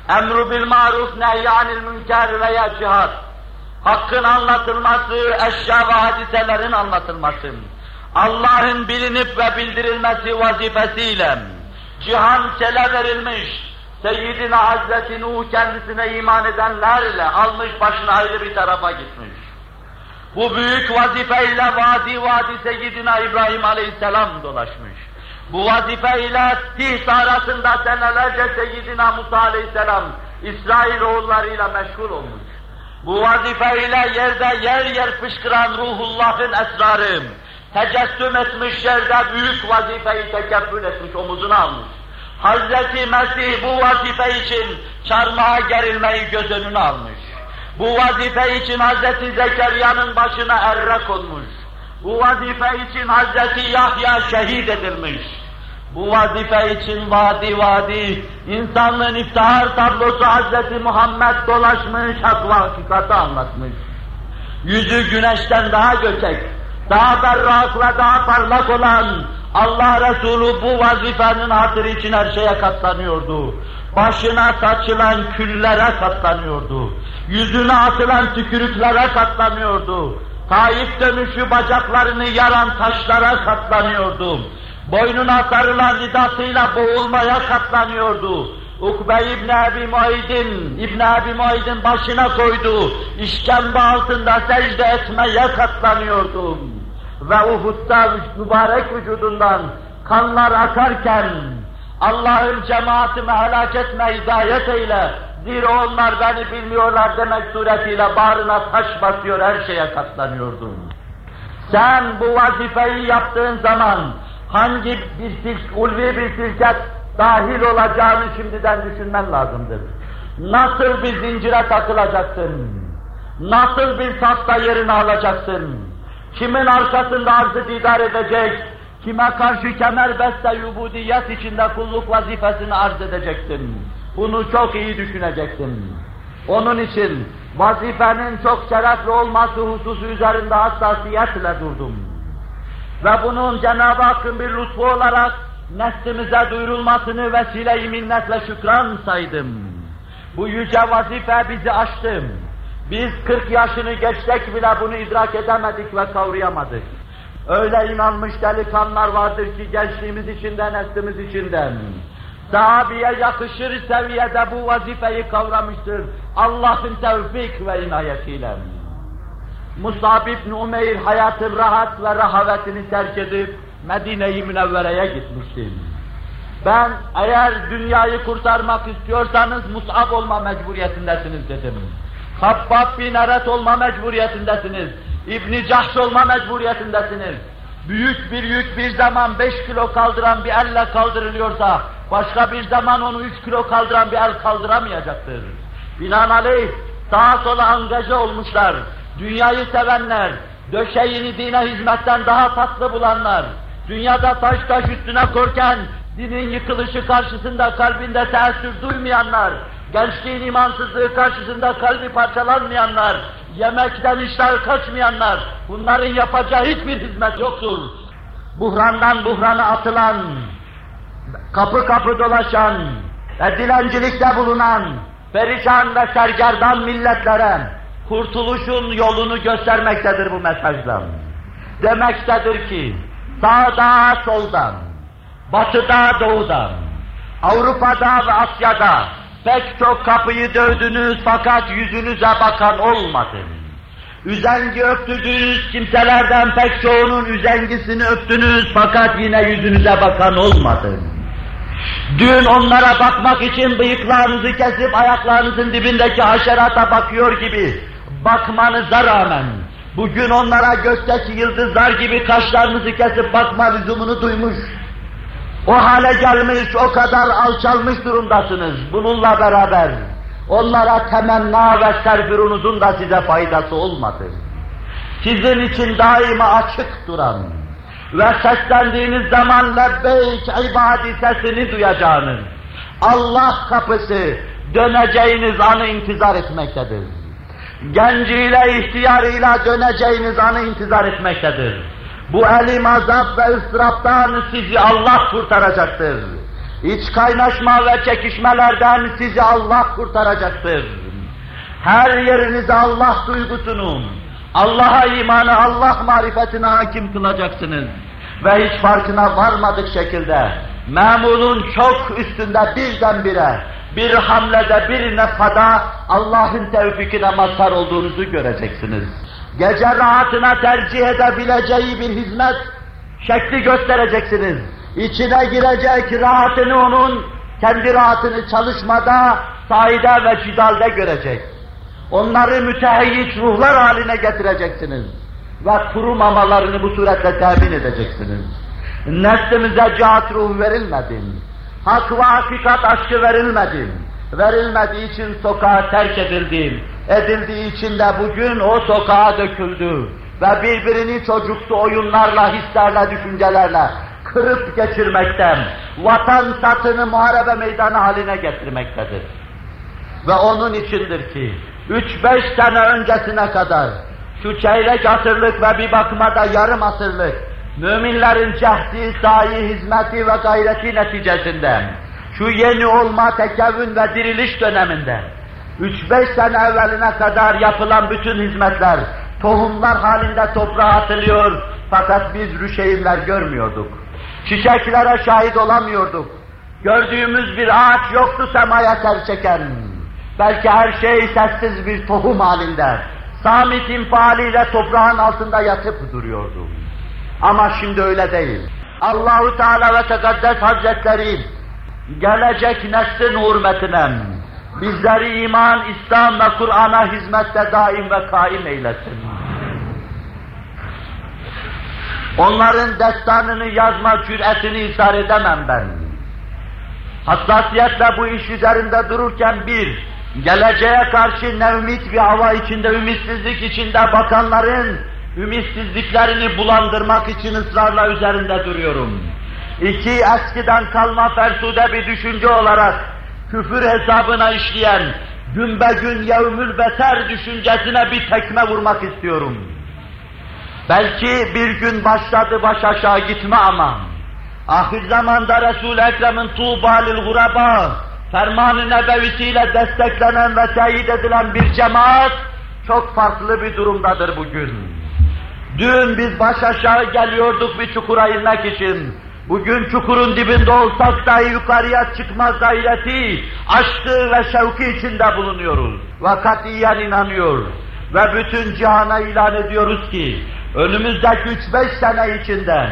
Emru bil maruf nehyanil münker veya cihat. Hakkın anlatılması, eşya ve hadiselerin anlatılması. Allah'ın bilinip ve bildirilmesi vazifesiyle cihan sele verilmiş, Seyyidina Hazreti Nuh kendisine iman edenlerle almış başına ayrı bir tarafa gitmiş. Bu büyük vazifeyle vadi vadi Seyyidina İbrahim Aleyhisselam dolaşmış. Bu vazifeyle Tih arasında senelerce Seyyidina Musa Aleyhisselam İsrail oğullarıyla meşgul olmuş. Bu vazifeyle yerde yer yer fışkıran ruhullahın esrarı, tecessüm etmiş yerde büyük vazifeyi tekeffül etmiş, omuzuna almış. Hazreti Mesih bu vazife için çarmıha gerilmeyi göz önüne almış. Bu vazife için Hazreti Zekeriya'nın başına erre konmuş. Bu vazife için Hazreti Yahya şehit edilmiş. Bu vazife için vadi vadi, insanlığın iftihar tablosu Hazreti Muhammed dolaşmış, hak ve hakikati anlatmış. Yüzü güneşten daha göçek, daha berrak ve daha parlak olan Allah Resulü bu vazifenin hatırı için her şeye katlanıyordu. Başına saçılan küllere katlanıyordu. Yüzüne atılan tükürüklere katlanıyordu. Taif dönüşü bacaklarını yaran taşlara katlanıyordu. Boynuna sarılan ridasıyla boğulmaya katlanıyordu. Ukbe İbn Abi Muaydin, İbn Abi Muaydin başına koydu. İşkembe altında secde etmeye katlanıyordu. Ve Uhud'da mübarek vücudundan kanlar akarken Allah'ın cemaatimi helak etme, hidayet eyle. Zira onlar beni bilmiyorlar demek suretiyle bağrına taş basıyor, her şeye katlanıyordun. Sen bu vazifeyi yaptığın zaman hangi bir ulvi bir silket dahil olacağını şimdiden düşünmen lazımdır. Nasıl bir zincire takılacaksın? Nasıl bir safta yerini alacaksın? Kimin arkasında arzı didar edecek? Kime karşı kemer beste yubudiyet içinde kulluk vazifesini arz edeceksin? Bunu çok iyi düşüneceksin. Onun için vazifenin çok şerefli olması hususu üzerinde hassasiyetle durdum. Ve bunun Cenab-ı Hakk'ın bir lütfu olarak neslimize duyurulmasını vesile-i minnetle şükran saydım. Bu yüce vazife bizi aştı. Biz 40 yaşını geçsek bile bunu idrak edemedik ve kavrayamadık. Öyle inanmış delikanlılar vardır ki gençliğimiz içinden, neslimiz içinden. Sahabeye yakışır seviyede bu vazifeyi kavramıştır. Allah'ın tevfik ve inayetiyle. Musab ibn Umeyr hayatın rahat ve rahavetini terk edip Medine-i Münevvere'ye gitmiştim. Ben eğer dünyayı kurtarmak istiyorsanız Mus'ab olma mecburiyetindesiniz dedim. Habbab bin Eret olma mecburiyetindesiniz. İbn-i Cahş olma mecburiyetindesiniz. Büyük bir yük bir zaman beş kilo kaldıran bir elle kaldırılıyorsa, başka bir zaman onu üç kilo kaldıran bir el kaldıramayacaktır. Binaenaleyh sağa sola angaja olmuşlar. Dünyayı sevenler, döşeğini dine hizmetten daha tatlı bulanlar, dünyada taş taş üstüne korken, dinin yıkılışı karşısında kalbinde teessür duymayanlar, gençliğin imansızlığı karşısında kalbi parçalanmayanlar, yemekten iştahı kaçmayanlar, bunların yapacağı hiçbir hizmet yoktur. buhrandan buhrana atılan, kapı kapı dolaşan ve dilencilikte bulunan, perişan ve sergerdan milletlere kurtuluşun yolunu göstermektedir bu mesajlar. Demektedir ki, sağda soldan, batıda doğudan, Avrupa'da ve Asya'da pek çok kapıyı dövdünüz fakat yüzünüze bakan olmadı. Üzengi öptürdüğünüz kimselerden pek çoğunun üzengisini öptünüz fakat yine yüzünüze bakan olmadı. Dün onlara bakmak için bıyıklarınızı kesip ayaklarınızın dibindeki haşerata bakıyor gibi bakmanıza rağmen bugün onlara gökteki yıldızlar gibi kaşlarınızı kesip bakma lüzumunu duymuş. O hale gelmiş, o kadar alçalmış durumdasınız bununla beraber. Onlara temenna ve serfirunuzun da size faydası olmadı. Sizin için daima açık duran ve seslendiğiniz zaman lebbeyk ibadi sesini duyacağınız Allah kapısı döneceğiniz anı intizar etmektedir. Genciyle, ihtiyarıyla döneceğiniz anı intizar etmektedir. Bu elim azap ve ıstıraptan sizi Allah kurtaracaktır. İç kaynaşma ve çekişmelerden sizi Allah kurtaracaktır. Her yerinize Allah duygusunu, Allah'a imanı, Allah marifetine hakim kılacaksınız. Ve hiç farkına varmadık şekilde memurun çok üstünde birdenbire bir hamlede bir nefada Allah'ın tevfikine mazhar olduğunuzu göreceksiniz. Gece rahatına tercih edebileceği bir hizmet şekli göstereceksiniz. İçine girecek rahatını onun, kendi rahatını çalışmada, saide ve cidalde görecek. Onları mütehiyyiç ruhlar haline getireceksiniz. Ve kurumamalarını bu suretle temin edeceksiniz. Neslimize cihat ruhu verilmedi. Hak ve hakikat aşkı verilmedi. Verilmediği için sokağa terk edildi. Edildiği için de bugün o sokağa döküldü. Ve birbirini çocuksu oyunlarla, hislerle, düşüncelerle kırıp geçirmekten, vatan satını muharebe meydanı haline getirmektedir. Ve onun içindir ki, üç beş sene öncesine kadar, şu çeyrek asırlık ve bir bakıma da yarım asırlık, müminlerin cehdi, sahi, hizmeti ve gayreti neticesinde, şu yeni olma, tekevün ve diriliş döneminde, üç beş sene evveline kadar yapılan bütün hizmetler, tohumlar halinde toprağa atılıyor, fakat biz rüşeğimler görmüyorduk. Çiçeklere şahit olamıyorduk. Gördüğümüz bir ağaç yoktu semaya ter çeken. Belki her şey sessiz bir tohum halinde, samit infialiyle toprağın altında yatıp duruyordu. Ama şimdi öyle değil. Allahu Teala ve Tekaddes Hazretleri gelecek neslin hürmetine bizleri iman, İslam ve Kur'an'a hizmette daim ve kaim eylesin. Onların destanını yazma cüretini ishar edemem ben. Hassasiyetle bu iş üzerinde dururken bir, geleceğe karşı nevmit bir hava içinde, ümitsizlik içinde bakanların ümitsizliklerini bulandırmak için ısrarla üzerinde duruyorum. İki, eskiden kalma fersude bir düşünce olarak küfür hesabına işleyen gün be gün yevmül beter düşüncesine bir tekme vurmak istiyorum. Belki bir gün başladı baş aşağı gitme ama ahir zamanda Resul-i Ekrem'in tuğbalil guraba ferman-ı nebevisiyle desteklenen ve teyit edilen bir cemaat çok farklı bir durumdadır bugün. Dün biz baş aşağı geliyorduk bir çukura inmek için. Bugün çukurun dibinde olsak dahi yukarıya çıkma gayreti, aşkı ve şevki içinde bulunuyoruz. Ve katiyen inanıyor. Ve bütün cihana ilan ediyoruz ki, önümüzdeki üç beş sene içinde,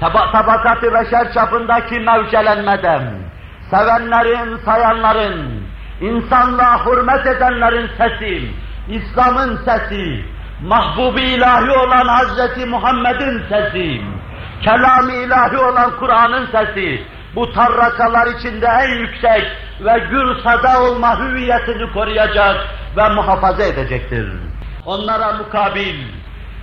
tab tabakatı beşer çapındaki mevcelenmeden, sevenlerin, sayanların, insanlığa hürmet edenlerin sesi, İslam'ın sesi, mahbubi ilahi olan Hazreti Muhammed'in sesi, kelam-ı ilahi olan Kur'an'ın sesi, bu tarrakalar içinde en yüksek ve gür sada olma hüviyetini koruyacak ve muhafaza edecektir. Onlara mukabil,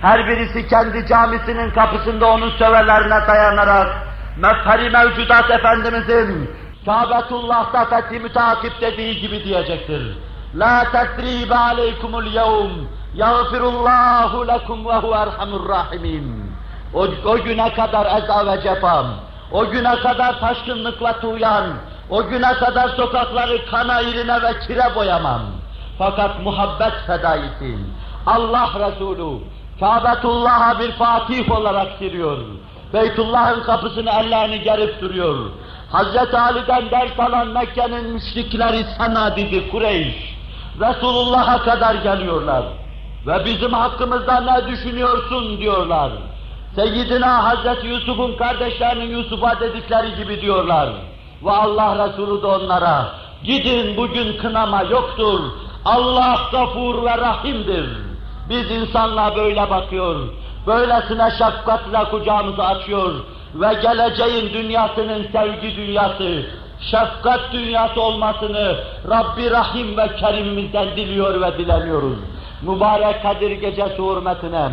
her birisi kendi camisinin kapısında onun sövelerine dayanarak, mezheri mevcudat Efendimizin Kâbetullah'ta fethi mütakip dediği gibi diyecektir. La tesribe aleykumul yevm, yağfirullahu lekum ve huve erhamur rahimin. O, o güne kadar eza ve cefam, o güne kadar taşkınlık ve tuğyan, o güne kadar sokakları kana irine ve kire boyamam. Fakat muhabbet fedaisin. Allah Resulü Kabetullah'a bir fatih olarak giriyor. Beytullah'ın kapısını ellerini gerip duruyor. Hazreti Ali'den ders alan Mekke'nin müşrikleri Senadizi Kureyş, Resulullah'a kadar geliyorlar. Ve bizim hakkımızda ne düşünüyorsun diyorlar. Seyyidina Hazreti Yusuf'un kardeşlerinin Yusuf'a dedikleri gibi diyorlar. Ve Allah Resulü de onlara, gidin bugün kınama yoktur, Allah gafur ve rahimdir. Biz insanlığa böyle bakıyor, böylesine şefkatle kucağımızı açıyor ve geleceğin dünyasının sevgi dünyası, şefkat dünyası olmasını Rabbi Rahim ve Kerim'imizden diliyor ve dileniyoruz. Mübarek Kadir Gecesi hürmetine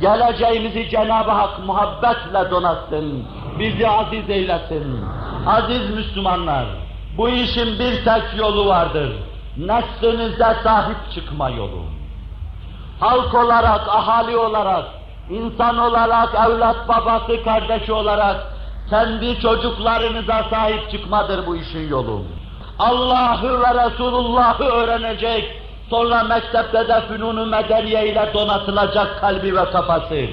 geleceğimizi Cenab-ı Hak muhabbetle donatsın, bizi aziz eylesin. Aziz Müslümanlar, bu işin bir tek yolu vardır. Neslinize sahip çıkma yolu. Halk olarak, ahali olarak, insan olarak, evlat babası, kardeşi olarak kendi çocuklarınıza sahip çıkmadır bu işin yolu. Allah'ı ve Resulullah'ı öğrenecek, sonra mektepte de fünunu medeniye ile donatılacak kalbi ve kafası.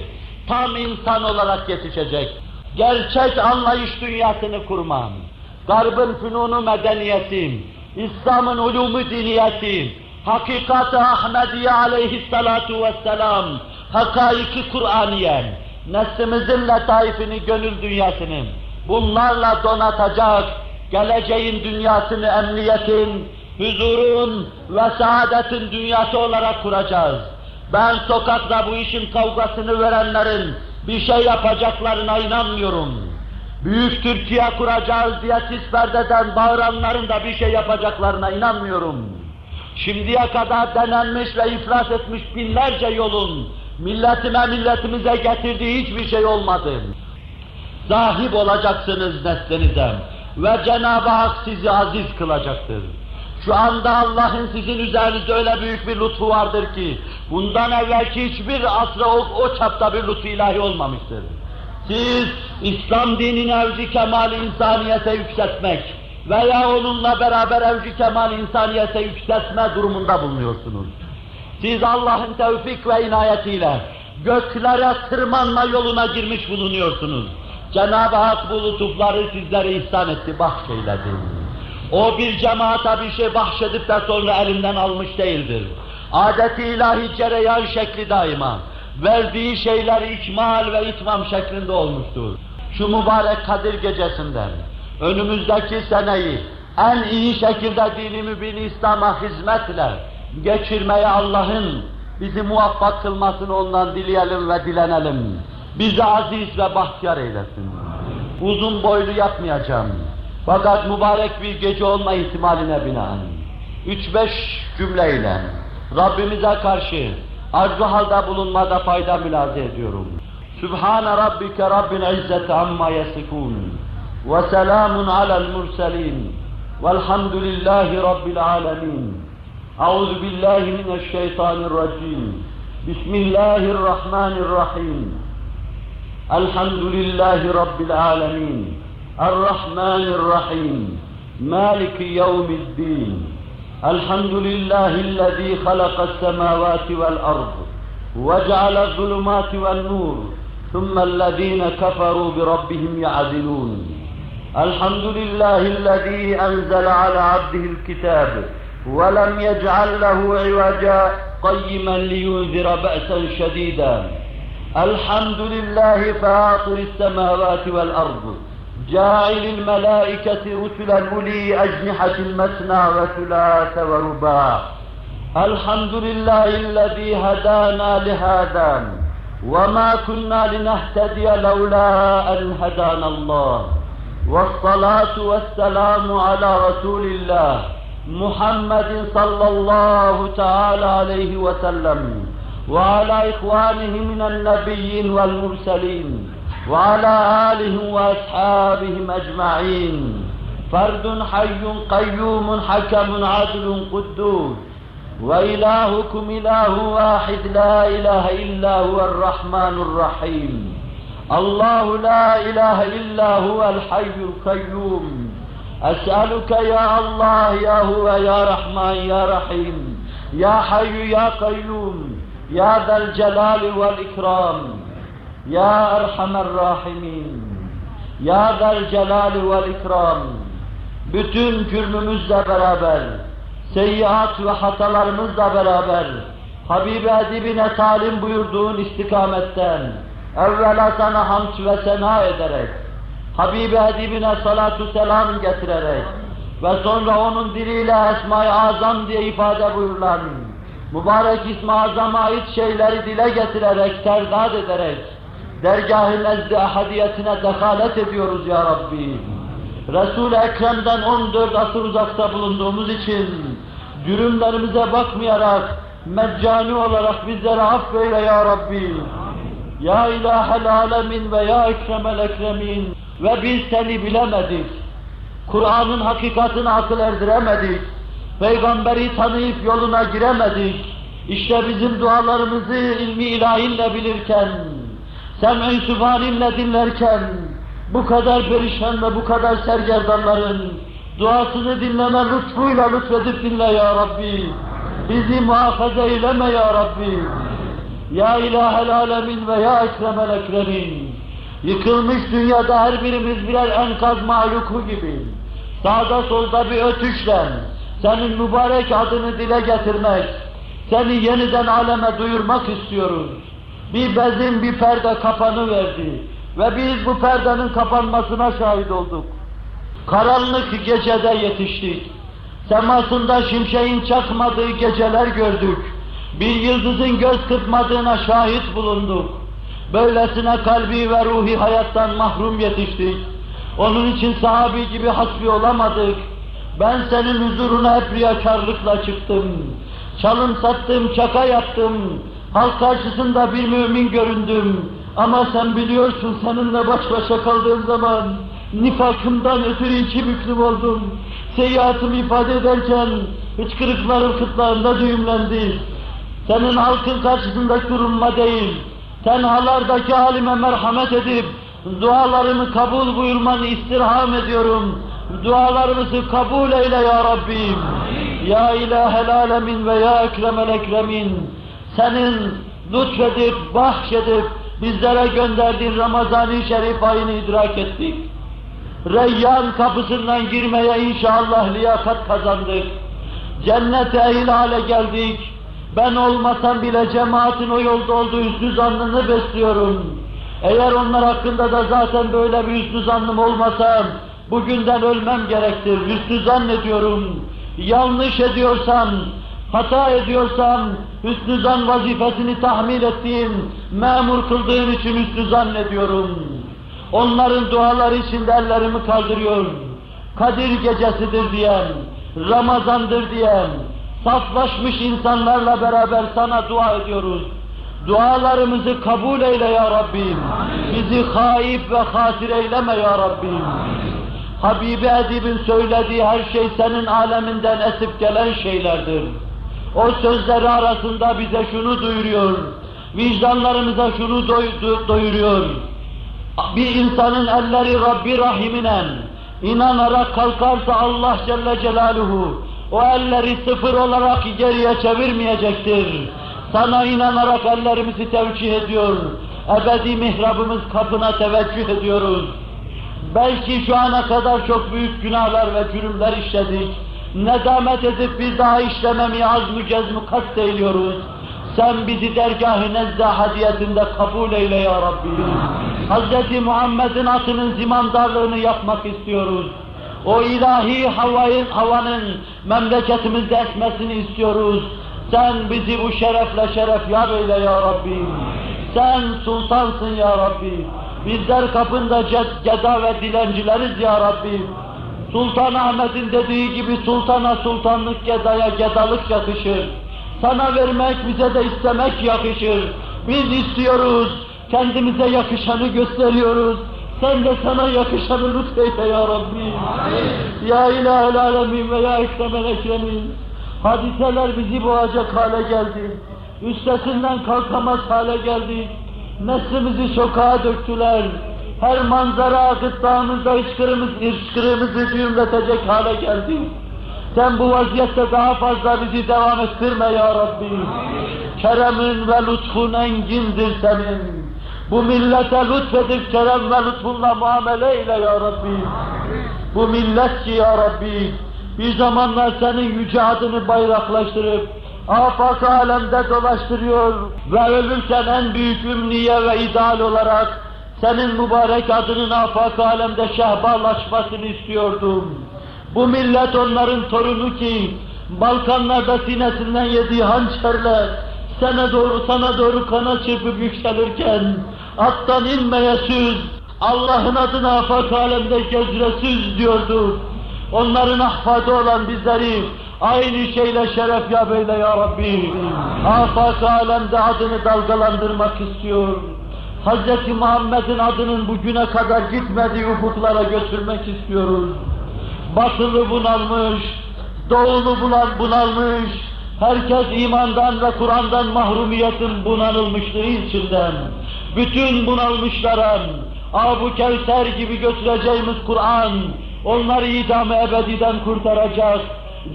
Tam insan olarak yetişecek. Gerçek anlayış dünyasını kurmam. Garbın fünunu medeniyeti, İslam'ın ulumu diniyeti, hakikat-ı Ahmediye aleyhissalatu vesselam, hakaiki Kur'aniye, neslimizin letaifini, gönül dünyasını bunlarla donatacak, geleceğin dünyasını emniyetin, huzurun ve saadetin dünyası olarak kuracağız. Ben sokakta bu işin kavgasını verenlerin bir şey yapacaklarına inanmıyorum. Büyük Türkiye kuracağız diye sis perdeden bağıranların da bir şey yapacaklarına inanmıyorum. Şimdiye kadar denenmiş ve iflas etmiş binlerce yolun milletime milletimize getirdiği hiçbir şey olmadı. Sahip olacaksınız neslinize ve Cenab-ı Hak sizi aziz kılacaktır. Şu anda Allah'ın sizin üzerinizde öyle büyük bir lütfu vardır ki, bundan evvelki hiçbir asra o, o çapta bir lütfu ilahi olmamıştır. Siz İslam dinini evci kemal insaniyete yükseltmek veya onunla beraber evci kemal insaniyete yükseltme durumunda bulunuyorsunuz. Siz Allah'ın tevfik ve inayetiyle göklere tırmanma yoluna girmiş bulunuyorsunuz. Cenab-ı Hak bu lütufları sizlere ihsan etti, bahşeyledi. O bir cemaata bir şey bahşedip de sonra elinden almış değildir. Adeti ilahi cereyan şekli daima. Verdiği şeyler ikmal ve itmam şeklinde olmuştur. Şu mübarek Kadir gecesinden önümüzdeki seneyi en iyi şekilde dini mübin İslam'a hizmetle geçirmeye Allah'ın bizi muvaffak kılmasını ondan dileyelim ve dilenelim. Bizi aziz ve bahtiyar eylesin. Uzun boylu yapmayacağım. Fakat mübarek bir gece olma ihtimaline binaen üç beş cümleyle Rabbimize karşı arzu halde bulunmada fayda mülaze ediyorum. Sübhane rabbike rabbil izzeti amma yasifun ve selamun alel murselin velhamdülillahi rabbil alemin. Euzu billahi mineşşeytanirracim. Bismillahirrahmanirrahim. Elhamdülillahi rabbil alemin. الرحمن الرحيم. مالك يوم الدين. الحمد لله الذي خلق السماوات والأرض وجعل الظلمات والنور ثم الذين كفروا بربهم يعدلون. الحمد لله الذي أنزل على عبده الكتاب ولم يجعل له عوجا قيما لينذر بأسا شديدا. الحمد لله فاطر السماوات والأرض جاعل الملائكة رسلا أولي أجنحة مثنى وثلاث ورباع. الحمد لله الذي هدانا لهذا وما كنا لنهتدي لولا أن هدانا الله. والصلاة والسلام على رسول الله محمد صلى الله تعالى عليه وسلم وعلى إخوانه من النبيين والمرسلين وعلى آله وأصحابهم أجمعين. فرد حي قيوم حكم عدل قدوس. وإلهكم إله واحد لا إله إلا هو الرحمن الرحيم. الله لا إله إلا هو الحي القيوم. أسألك يا الله يا هو يا رحمن يا رحيم. يا حي يا قيوم. يا ذا الجلال والإكرام. Ya Erhamer Rahimin, Ya Del Celali vel İkram, bütün cürmümüzle beraber, seyyiat ve hatalarımızla beraber, Habibi Edibine talim buyurduğun istikametten, evvela sana hamd ve sena ederek, Habibi Edibine salatu selam getirerek ve sonra onun diliyle Esma-i Azam diye ifade buyurulan, mübarek İsmi Azam'a ait şeyleri dile getirerek, terdad ederek, dergâh-ı nezd-i ahadiyetine dehalet ediyoruz ya Rabbi. Resul-i Ekrem'den 14 asır uzakta bulunduğumuz için dürümlerimize bakmayarak meccani olarak bizlere affeyle ya Rabbi. Ya ilahel alemin ve ya ekremel ekremin ve biz seni bilemedik. Kur'an'ın hakikatini akıl erdiremedik. Peygamberi tanıyıp yoluna giremedik. İşte bizim dualarımızı ilmi ilahinle bilirken, sen-i sübhaninle dinlerken, bu kadar perişan ve bu kadar sergerdanların duasını dinleme lütfuyla lütfedip dinle ya Rabbi. Bizi muhafaza eyleme ya Rabbi. Ya ilahel alemin ve ya ekremel ekremin. Yıkılmış dünyada her birimiz birer enkaz mahluku gibi. Sağda solda bir ötüşle senin mübarek adını dile getirmek, seni yeniden aleme duyurmak istiyoruz. Bir bezin bir perde kapanı verdi ve biz bu perdenin kapanmasına şahit olduk. Karanlık gecede yetiştik. Semasında şimşeğin çakmadığı geceler gördük. Bir yıldızın göz kırpmadığına şahit bulunduk. Böylesine kalbi ve ruhi hayattan mahrum yetiştik. Onun için sahabi gibi hasbi olamadık. Ben senin huzuruna hep riyakarlıkla çıktım. Çalım sattım, çaka yaptım. Halk karşısında bir mümin göründüm. Ama sen biliyorsun seninle baş başa kaldığım zaman nifakımdan ötürü iki büklüm oldum. Seyyiatımı ifade ederken hıçkırıklarım kıtlarında düğümlendi. Senin halkın karşısında durulma değil, tenhalardaki halime merhamet edip dualarımı kabul buyurmanı istirham ediyorum. Dualarımızı kabul eyle ya Rabbim. Ya ilahel alemin ve ya ekremel ekremin. Senin lütfedip, bahşedip bizlere gönderdiğin Ramazan-ı Şerif ayını idrak ettik. Reyyan kapısından girmeye inşallah liyakat kazandık. Cennete ehil hale geldik. Ben olmasam bile cemaatin o yolda olduğu üstü zannını besliyorum. Eğer onlar hakkında da zaten böyle bir üstü zannım olmasa, bugünden ölmem gerektir. Üstü zannediyorum. Yanlış ediyorsam, hata ediyorsam, hüsnü zan vazifesini tahmil ettiğim, memur kıldığım için üstü zannediyorum. Onların duaları için ellerimi kaldırıyor. Kadir gecesidir diyen, Ramazandır diyen, saflaşmış insanlarla beraber sana dua ediyoruz. Dualarımızı kabul eyle ya Rabbim. Bizi haip ve hasir eyleme ya Rabbim. Habibi Edib'in söylediği her şey senin aleminden esip gelen şeylerdir. O sözleri arasında bize şunu duyuruyor, vicdanlarımıza şunu doy doyuruyor. Bir insanın elleri Rabbi Rahim'ine inanarak kalkarsa Allah Celle Celaluhu o elleri sıfır olarak geriye çevirmeyecektir. Sana inanarak ellerimizi tevcih ediyor. Ebedi mihrabımız kapına teveccüh ediyoruz. Belki şu ana kadar çok büyük günahlar ve cürümler işledik. Nedamet edip bir daha işlememeye azmü cezmü kast eyliyoruz. Sen bizi dergâh-ı nezde hadiyetinde kabul eyle ya Rabbi. Hz. Muhammed'in atının zimandarlığını yapmak istiyoruz. O ilahi havayın, havanın memleketimizde esmesini istiyoruz. Sen bizi bu şerefle şeref yar eyle ya Rabbi. Sen sultansın ya Rabbi. Bizler kapında geda ve dilencileriz ya Rabbi. Sultan Ahmet'in dediği gibi sultana sultanlık, gedaya gedalık yakışır. Sana vermek, bize de istemek yakışır. Biz istiyoruz, kendimize yakışanı gösteriyoruz. Sen de sana yakışanı lütfeyle ya Rabbi. Amin. Ya ilahel alemin ve ya ekremel ekremin. Hadiseler bizi boğacak hale geldi. Üstesinden kalkamaz hale geldik. Neslimizi sokağa döktüler. Her manzara gırtlağımızda hıçkırığımız, hıçkırığımızı düğümletecek hale geldi. Sen bu vaziyette daha fazla bizi devam ettirme ya Rabbi. Keremin ve lütfun engindir senin. Bu millete lütfedip kerem ve lütfunla muamele eyle ya Rabbi. Bu millet ki ya Rabbi, bir zamanlar senin yüce adını bayraklaştırıp, afak alemde dolaştırıyor ve ölürken en büyük ümniye ve ideal olarak senin mübarek adının afak alemde şehbalaşmasını istiyordum. Bu millet onların torunu ki, Balkanlarda sinesinden yediği hançerle sana doğru sana doğru kana çırpıp yükselirken attan inmeye süz, Allah'ın adına afak alemde gezre süz diyordu. Onların ahfadı olan bizleri aynı şeyle şeref ya böyle ya Rabbi. Afak alemde adını dalgalandırmak istiyor. Hz. Muhammed'in adının bugüne kadar gitmediği ufuklara götürmek istiyoruz. Batılı bunalmış, doğulu bulan bunalmış, herkes imandan ve Kur'an'dan mahrumiyetin bunalılmışlığı içinden. Bütün bunalmışlara, Abu Kevser gibi götüreceğimiz Kur'an, onları idam-ı ebediden kurtaracak,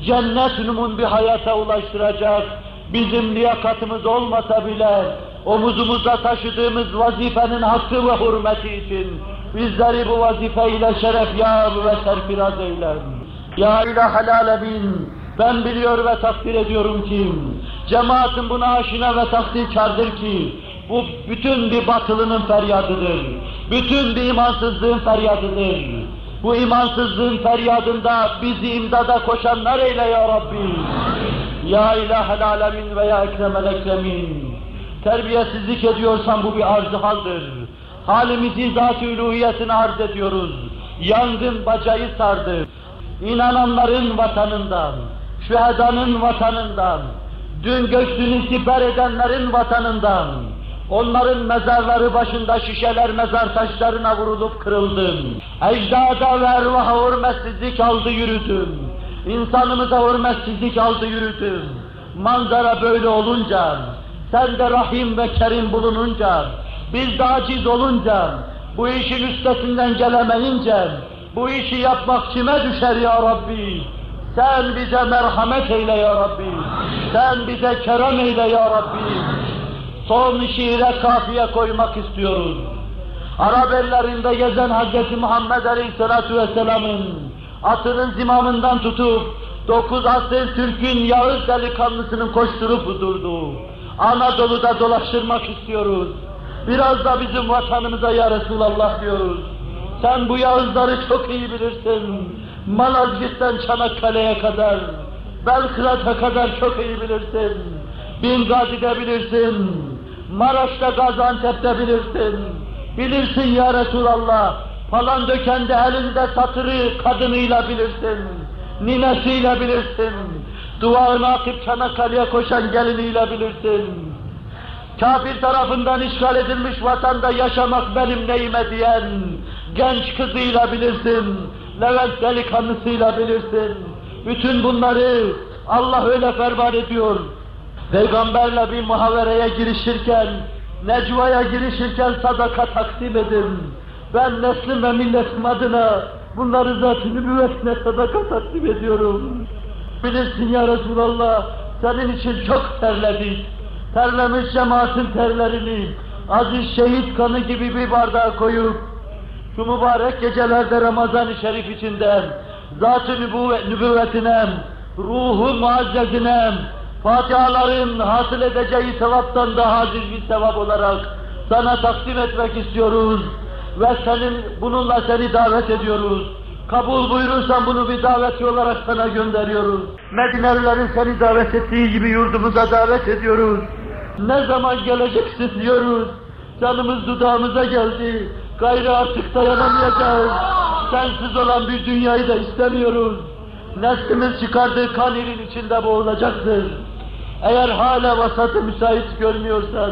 cennet numun bir hayata ulaştıracak, bizim liyakatımız olmasa bile, omuzumuzda taşıdığımız vazifenin hakkı ve hürmeti için, bizleri bu vazifeyle şeref yâr ve serfiraz eyle. Ya ilahel alemin, ben biliyor ve takdir ediyorum ki, cemaatin buna aşina ve takdirkardır ki, bu bütün bir batılının feryadıdır. Bütün bir imansızlığın feryadıdır. Bu imansızlığın feryadında bizi imdada koşanlar eyle ya Rabbi. Ya ilahel alemin ve ya ekremel ekremin. Terbiyesizlik ediyorsan bu bir arz haldır. Halimizi zat-ı arz ediyoruz. Yangın bacayı sardı. İnananların vatanından, şühedanın vatanından, dün göçtüğünü siper edenlerin vatanından, onların mezarları başında şişeler mezar taşlarına vurulup kırıldı. Ecdada ve ervaha hürmetsizlik aldı yürüdüm. İnsanımıza hürmetsizlik aldı yürüdüm. Manzara böyle olunca, sen de rahim ve kerim bulununca, biz de aciz olunca, bu işin üstesinden gelemeyince, bu işi yapmak kime düşer ya Rabbi? Sen bize merhamet eyle ya Rabbi. Sen bize kerem eyle ya Rabbi. Son şiire kafiye koymak istiyoruz. Arap ellerinde gezen Hz. Muhammed Aleyhisselatü Vesselam'ın atının zimamından tutup dokuz asır Türk'ün Yağız delikanlısının koşturup durduğu Anadolu'da dolaştırmak istiyoruz. Biraz da bizim vatanımıza ya Resulallah diyoruz. Sen bu Yağızları çok iyi bilirsin. Malazgirt'ten Çanakkale'ye kadar, Belgrad'a kadar çok iyi bilirsin. Bingazi'de bilirsin. Maraş'ta Gaziantep'te bilirsin. Bilirsin ya Resulallah. Falan dökende elinde satırı kadınıyla bilirsin. Ninesiyle bilirsin. Duvarını atıp Çanakkale'ye koşan geliniyle bilirsin. Kafir tarafından işgal edilmiş vatanda yaşamak benim neyime diyen genç kızıyla bilirsin. Levent delikanlısıyla bilirsin. Bütün bunları Allah öyle ferman ediyor. Peygamberle bir muhavereye girişirken, necvaya girişirken sadaka takdim edin. Ben neslim ve milletim adına bunları zat-ı sadaka takdim ediyorum. Bilirsin ya Resulallah, senin için çok terledik. Terlemiş cemaatin terlerini, aziz şehit kanı gibi bir bardağa koyup, şu mübarek gecelerde Ramazan-ı Şerif içinde, zat-ı nübüvvetine, ruhu muazzezine, Fatihaların hasıl edeceği sevaptan daha aziz bir sevap olarak sana takdim etmek istiyoruz ve senin bununla seni davet ediyoruz. Kabul buyurursan bunu bir daveti olarak sana gönderiyoruz. Medinelilerin seni davet ettiği gibi yurdumuza davet ediyoruz. Ne zaman geleceksin diyoruz. Canımız dudağımıza geldi. Gayrı artık dayanamayacağız. Sensiz olan bir dünyayı da istemiyoruz. Neslimiz çıkardığı kan irin içinde boğulacaktır. Eğer hala vasatı müsait görmüyorsan,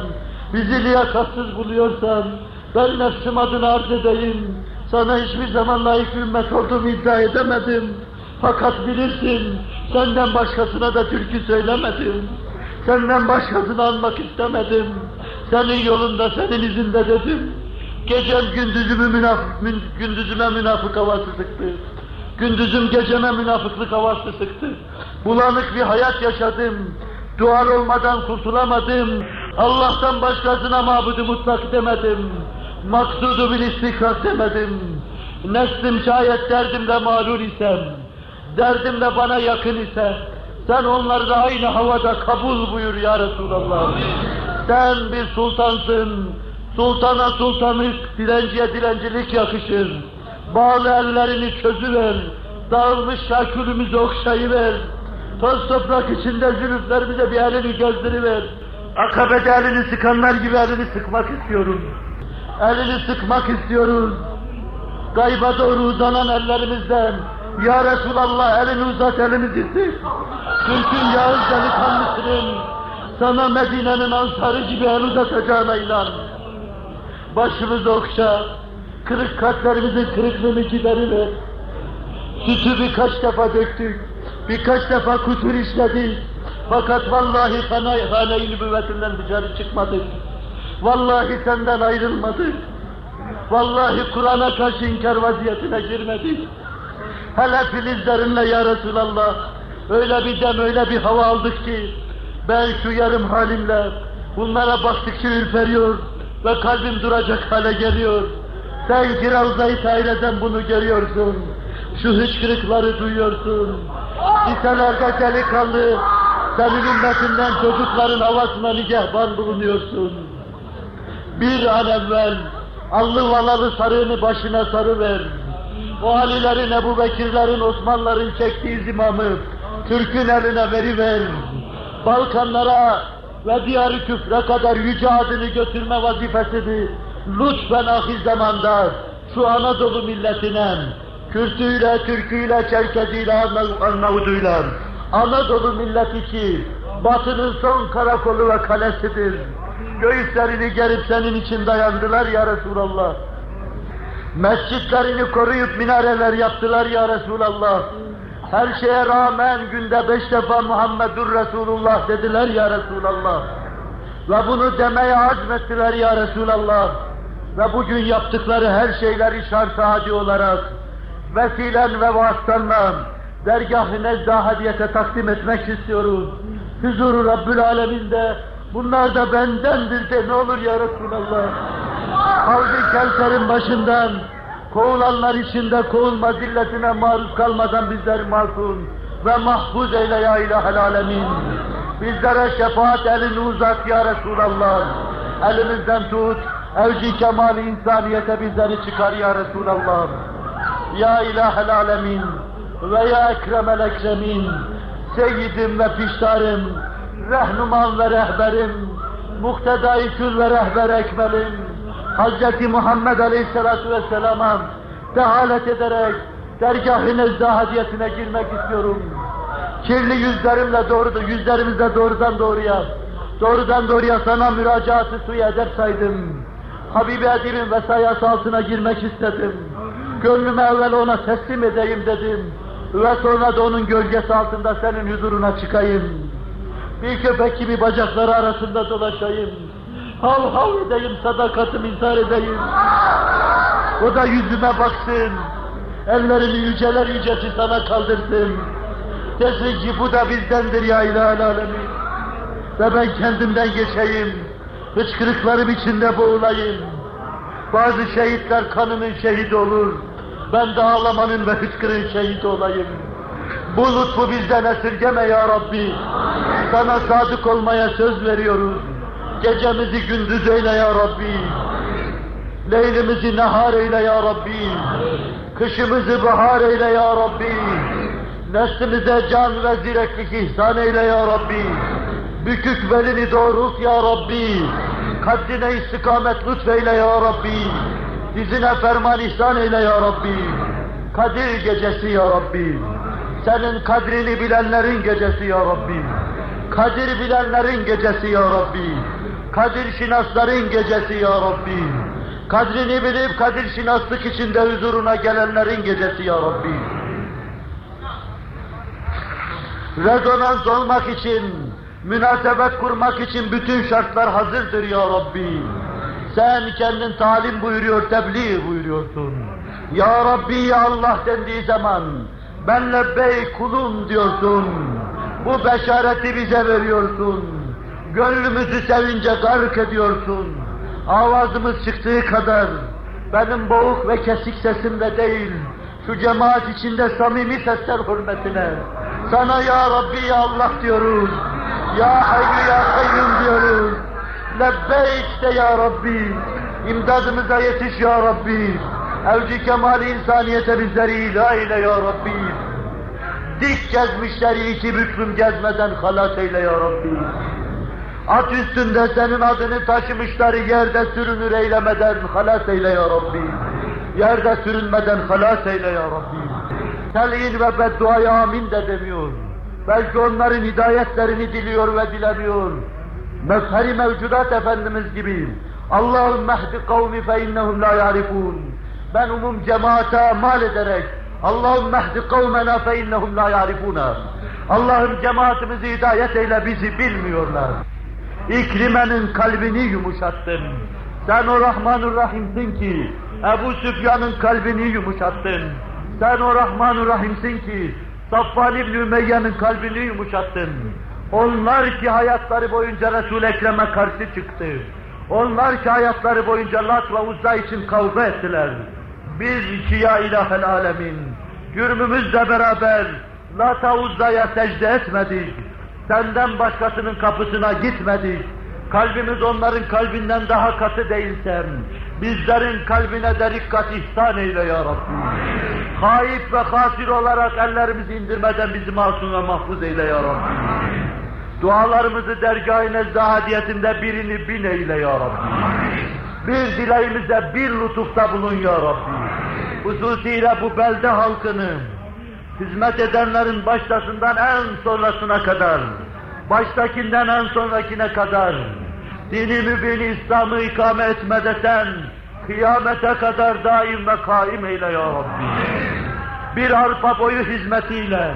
bizi liyakatsız buluyorsan, ben nefsim adına arz edeyim. Sana hiçbir zaman layık ümmet olduğumu iddia edemedim. Fakat bilirsin, senden başkasına da türkü söylemedim. Senden başkasını almak istemedim. senin yolunda, senin izinde dedim. Gecem gündüzümü münaf gündüzüme münafık havası sıktı. Gündüzüm geceme münafıklık havası sıktı. Bulanık bir hayat yaşadım. Dual olmadan kurtulamadım. Allah'tan başkasına mabudu mutlak demedim. Maksudu bir istikrar demedim. Neslim şayet derdimle mağrur isem, derdimle bana yakın ise, sen onları da aynı havada kabul buyur ya Resulallah. Sen bir sultansın, sultana sultanlık, dilenciye dilencilik yakışır. Bağlı ellerini çözüver, dağılmış şakülümüzü okşayıver. Toz toprak içinde zülüflerimize bir elini gözdürüver. Akabede elini sıkanlar gibi elini sıkmak istiyorum. Elini sıkmak istiyoruz. Gayba doğru uzanan ellerimizden, Ya Resulallah elini uzat elimizi sık. Türk'ün Yağız delikanlısının, sana Medine'nin ansarı gibi el uzatacağına inan. Başımızı okşa, kırık kalplerimizin kırıklığını gideriver. Sütü birkaç defa döktük, birkaç defa kutur işledik. Fakat vallahi hane-i nübüvvetinden dışarı çıkmadık. Vallahi senden ayrılmadık. Vallahi Kur'an'a karşı inkar vaziyetine girmedik. Hele filizlerinle ya Resulallah, öyle bir dem, öyle bir hava aldık ki, ben şu yarım halimle bunlara baktıkça ürperiyor ve kalbim duracak hale geliyor. Sen Kiravza-i bunu görüyorsun. Şu hıçkırıkları duyuyorsun. Liselerde delikanlı, senin ümmetinden çocukların havasına nigahban bulunuyorsun. Bir an evvel allı valalı sarığını başına sarıver. O Alilerin, Ebu Bekirlerin, Osmanların çektiği zimamı Türk'ün eline veriver. Balkanlara ve diyarı küfre kadar yüce adını götürme vazifesini lütfen ahir zamanda şu Anadolu milletine Kürtüyle, Türküyle, Çerkeziyle, Arnavuduyla Anadolu milleti Batı'nın son karakolu ve kalesidir. Göğüslerini gerip senin için dayandılar ya Resulallah. Mescitlerini koruyup minareler yaptılar ya Resulallah. Her şeye rağmen günde beş defa Muhammedur Resulullah dediler ya Resulallah. Ve bunu demeye azmettiler ya Resulallah. Ve bugün yaptıkları her şeyleri şart adi olarak vesilen ve vasıtanla dergah-ı takdim etmek istiyoruz. Huzuru Rabbül Alemin'de bunlar da bendendir de ne olur ya Resulallah. Havz-ı Kevser'in başından kovulanlar içinde kovulma zilletine maruz kalmadan bizleri masum ve mahfuz eyle ya ilahel alemin. Bizlere şefaat elini uzat ya Resulallah. Elimizden tut, evci kemal insaniyete bizleri çıkar ya Resulallah. Ya ilahel alemin ve ya ekremel ekremin, seyyidim ve piştarım, rehnuman ve rehberim, muktedai kül ve rehber ekmelim, Hz. Muhammed Aleyhisselatü Vesselam'a dehalet ederek dergah-ı nezdahadiyetine girmek istiyorum. Kirli yüzlerimle doğru, yüzlerimizle doğrudan doğruya, doğrudan doğruya sana müracaatı suyu eder saydım. Habibi Edim'in vesayası altına girmek istedim. Gönlümü evvel ona teslim edeyim dedim. Ve sonra da onun gölgesi altında senin huzuruna çıkayım. Bir köpek gibi bacakları arasında dolaşayım. Hav hav edeyim, sadakatimi intihar edeyim. O da yüzüme baksın. Ellerini yüceler yücesi sana kaldırsın. Desin ki bu da bizdendir ya ilahel alemin. Ve ben kendimden geçeyim. Hıçkırıklarım içinde boğulayım. Bazı şehitler kanının şehidi olur. Ben de ağlamanın ve hıçkırığın şehidi olayım. Bu lütfu bizden esirgeme ya Rabbi. Sana sadık olmaya söz veriyoruz. Gecemizi gündüz eyle ya Rabbi. Leylimizi nehar eyle ya Rabbi. Kışımızı bahar eyle ya Rabbi. Neslimize can ve zireklik ihsan eyle ya Rabbi. Bükük belini doğrult ya Rabbi. Kaddine istikamet lütfeyle ya Rabbi. Dizine ferman ihsan eyle ya Rabbi. Kadir gecesi ya Rabbi. Senin kadrini bilenlerin gecesi ya Rabbi. Kadir bilenlerin gecesi ya Rabbi. Kadir şinasların gecesi ya Rabbi. Kadrini bilip kadir şinaslık içinde huzuruna gelenlerin gecesi ya Rabbi. Rezonans olmak için Münasebet kurmak için bütün şartlar hazırdır ya Rabbi. Sen kendin talim buyuruyor, tebliğ buyuruyorsun. Ya Rabbi ya Allah dendiği zaman ben lebbey kulum diyorsun. Bu beşareti bize veriyorsun. Gönlümüzü sevince gark ediyorsun. Avazımız çıktığı kadar benim boğuk ve kesik sesimle değil, şu cemaat içinde samimi sesler hürmetine sana ya Rabbi ya Allah diyoruz. Ya Hayyu ya Kayyum diyoruz. Lebbeyk de ya Rabbi. İmdadımıza yetiş ya Rabbi. Evci kemal insaniyete bizleri ilah eyle ya Rabbi. Dik gezmişleri iki büklüm gezmeden halat eyle ya Rabbi. At üstünde senin adını taşımışları yerde sürünür eylemeden halas eyle ya Rabbi. Yerde sürünmeden halas eyle ya Rabbi. Telin ve bedduaya amin de demiyor. Belki onların hidayetlerini diliyor ve dilemiyor. Mezheri mevcudat Efendimiz gibi. Allahümme ehdi kavmi fe innehum la yarifun. Ben umum cemaate mal ederek Allahümme ehdi kavmena fe innehum la yarifuna. Allah'ım cemaatimizi hidayet eyle bizi bilmiyorlar. İkrime'nin kalbini yumuşattın. Sen o Rahmanur Rahim'sin ki Ebu Süfyan'ın kalbini yumuşattın. Sen o Rahmanur Rahim'sin ki Safvan İbni Ümeyye'nin kalbini yumuşattın. Onlar ki hayatları boyunca Resul-i Ekrem'e karşı çıktı. Onlar ki hayatları boyunca Lat ve Uzza için kavga ettiler. Biz iki ya ilahel alemin, cürmümüzle beraber Lat'a Uzza'ya secde etmedik. Senden başkasının kapısına gitmedik. Kalbimiz onların kalbinden daha katı değilsem, bizlerin kalbine de dikkat ihsan eyle ya Rabbi. Haip ve hasir olarak ellerimizi indirmeden bizi masum ve mahfuz eyle ya Rabbi. Dualarımızı dergâh-ı nezdâhadiyetinde birini bin eyle ya Rabbi. Bir dileğimize bir lütufta bulun ya Rabbi. Hususiyle bu belde halkını, hizmet edenlerin baştasından en sonrasına kadar, baştakinden en sonrakine kadar, dini mübini İslam'ı ikame etmede sen, kıyamete kadar daim ve kaim eyle ya Rabbi. Bir arpa boyu hizmetiyle,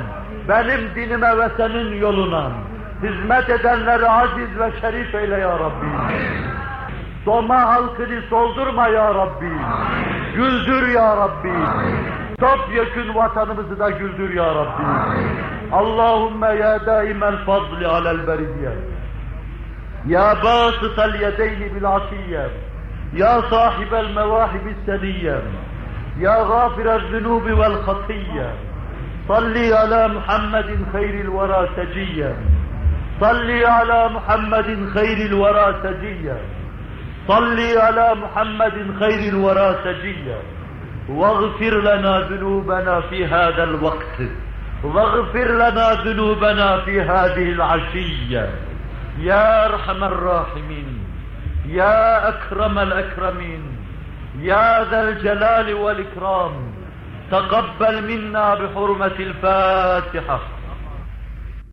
benim dinime ve senin yoluna, hizmet edenleri aziz ve şerif eyle ya Rabbi. Doma halkını soldurma ya Rabbi. Güldür ya Rabbi. Topyekün vatanımızı da güldür ya Rabbi. Allahümme ya daimel fadli alel beriyye. Ya basıtal yedeyni bil asiyye. Ya sahibel mevahibis seniyye. Ya gafirel zunubi vel hatiyye. Salli ala Muhammedin hayril vera seciyye. Salli ala Muhammedin hayril vera seciyye. صل على محمد خير الورى سجيا. واغفر لنا ذنوبنا في هذا الوقت. واغفر لنا ذنوبنا في هذه العشية. يا أرحم الراحمين. يا أكرم الأكرمين. يا ذا الجلال والإكرام. تقبل منا بحرمة الفاتحة.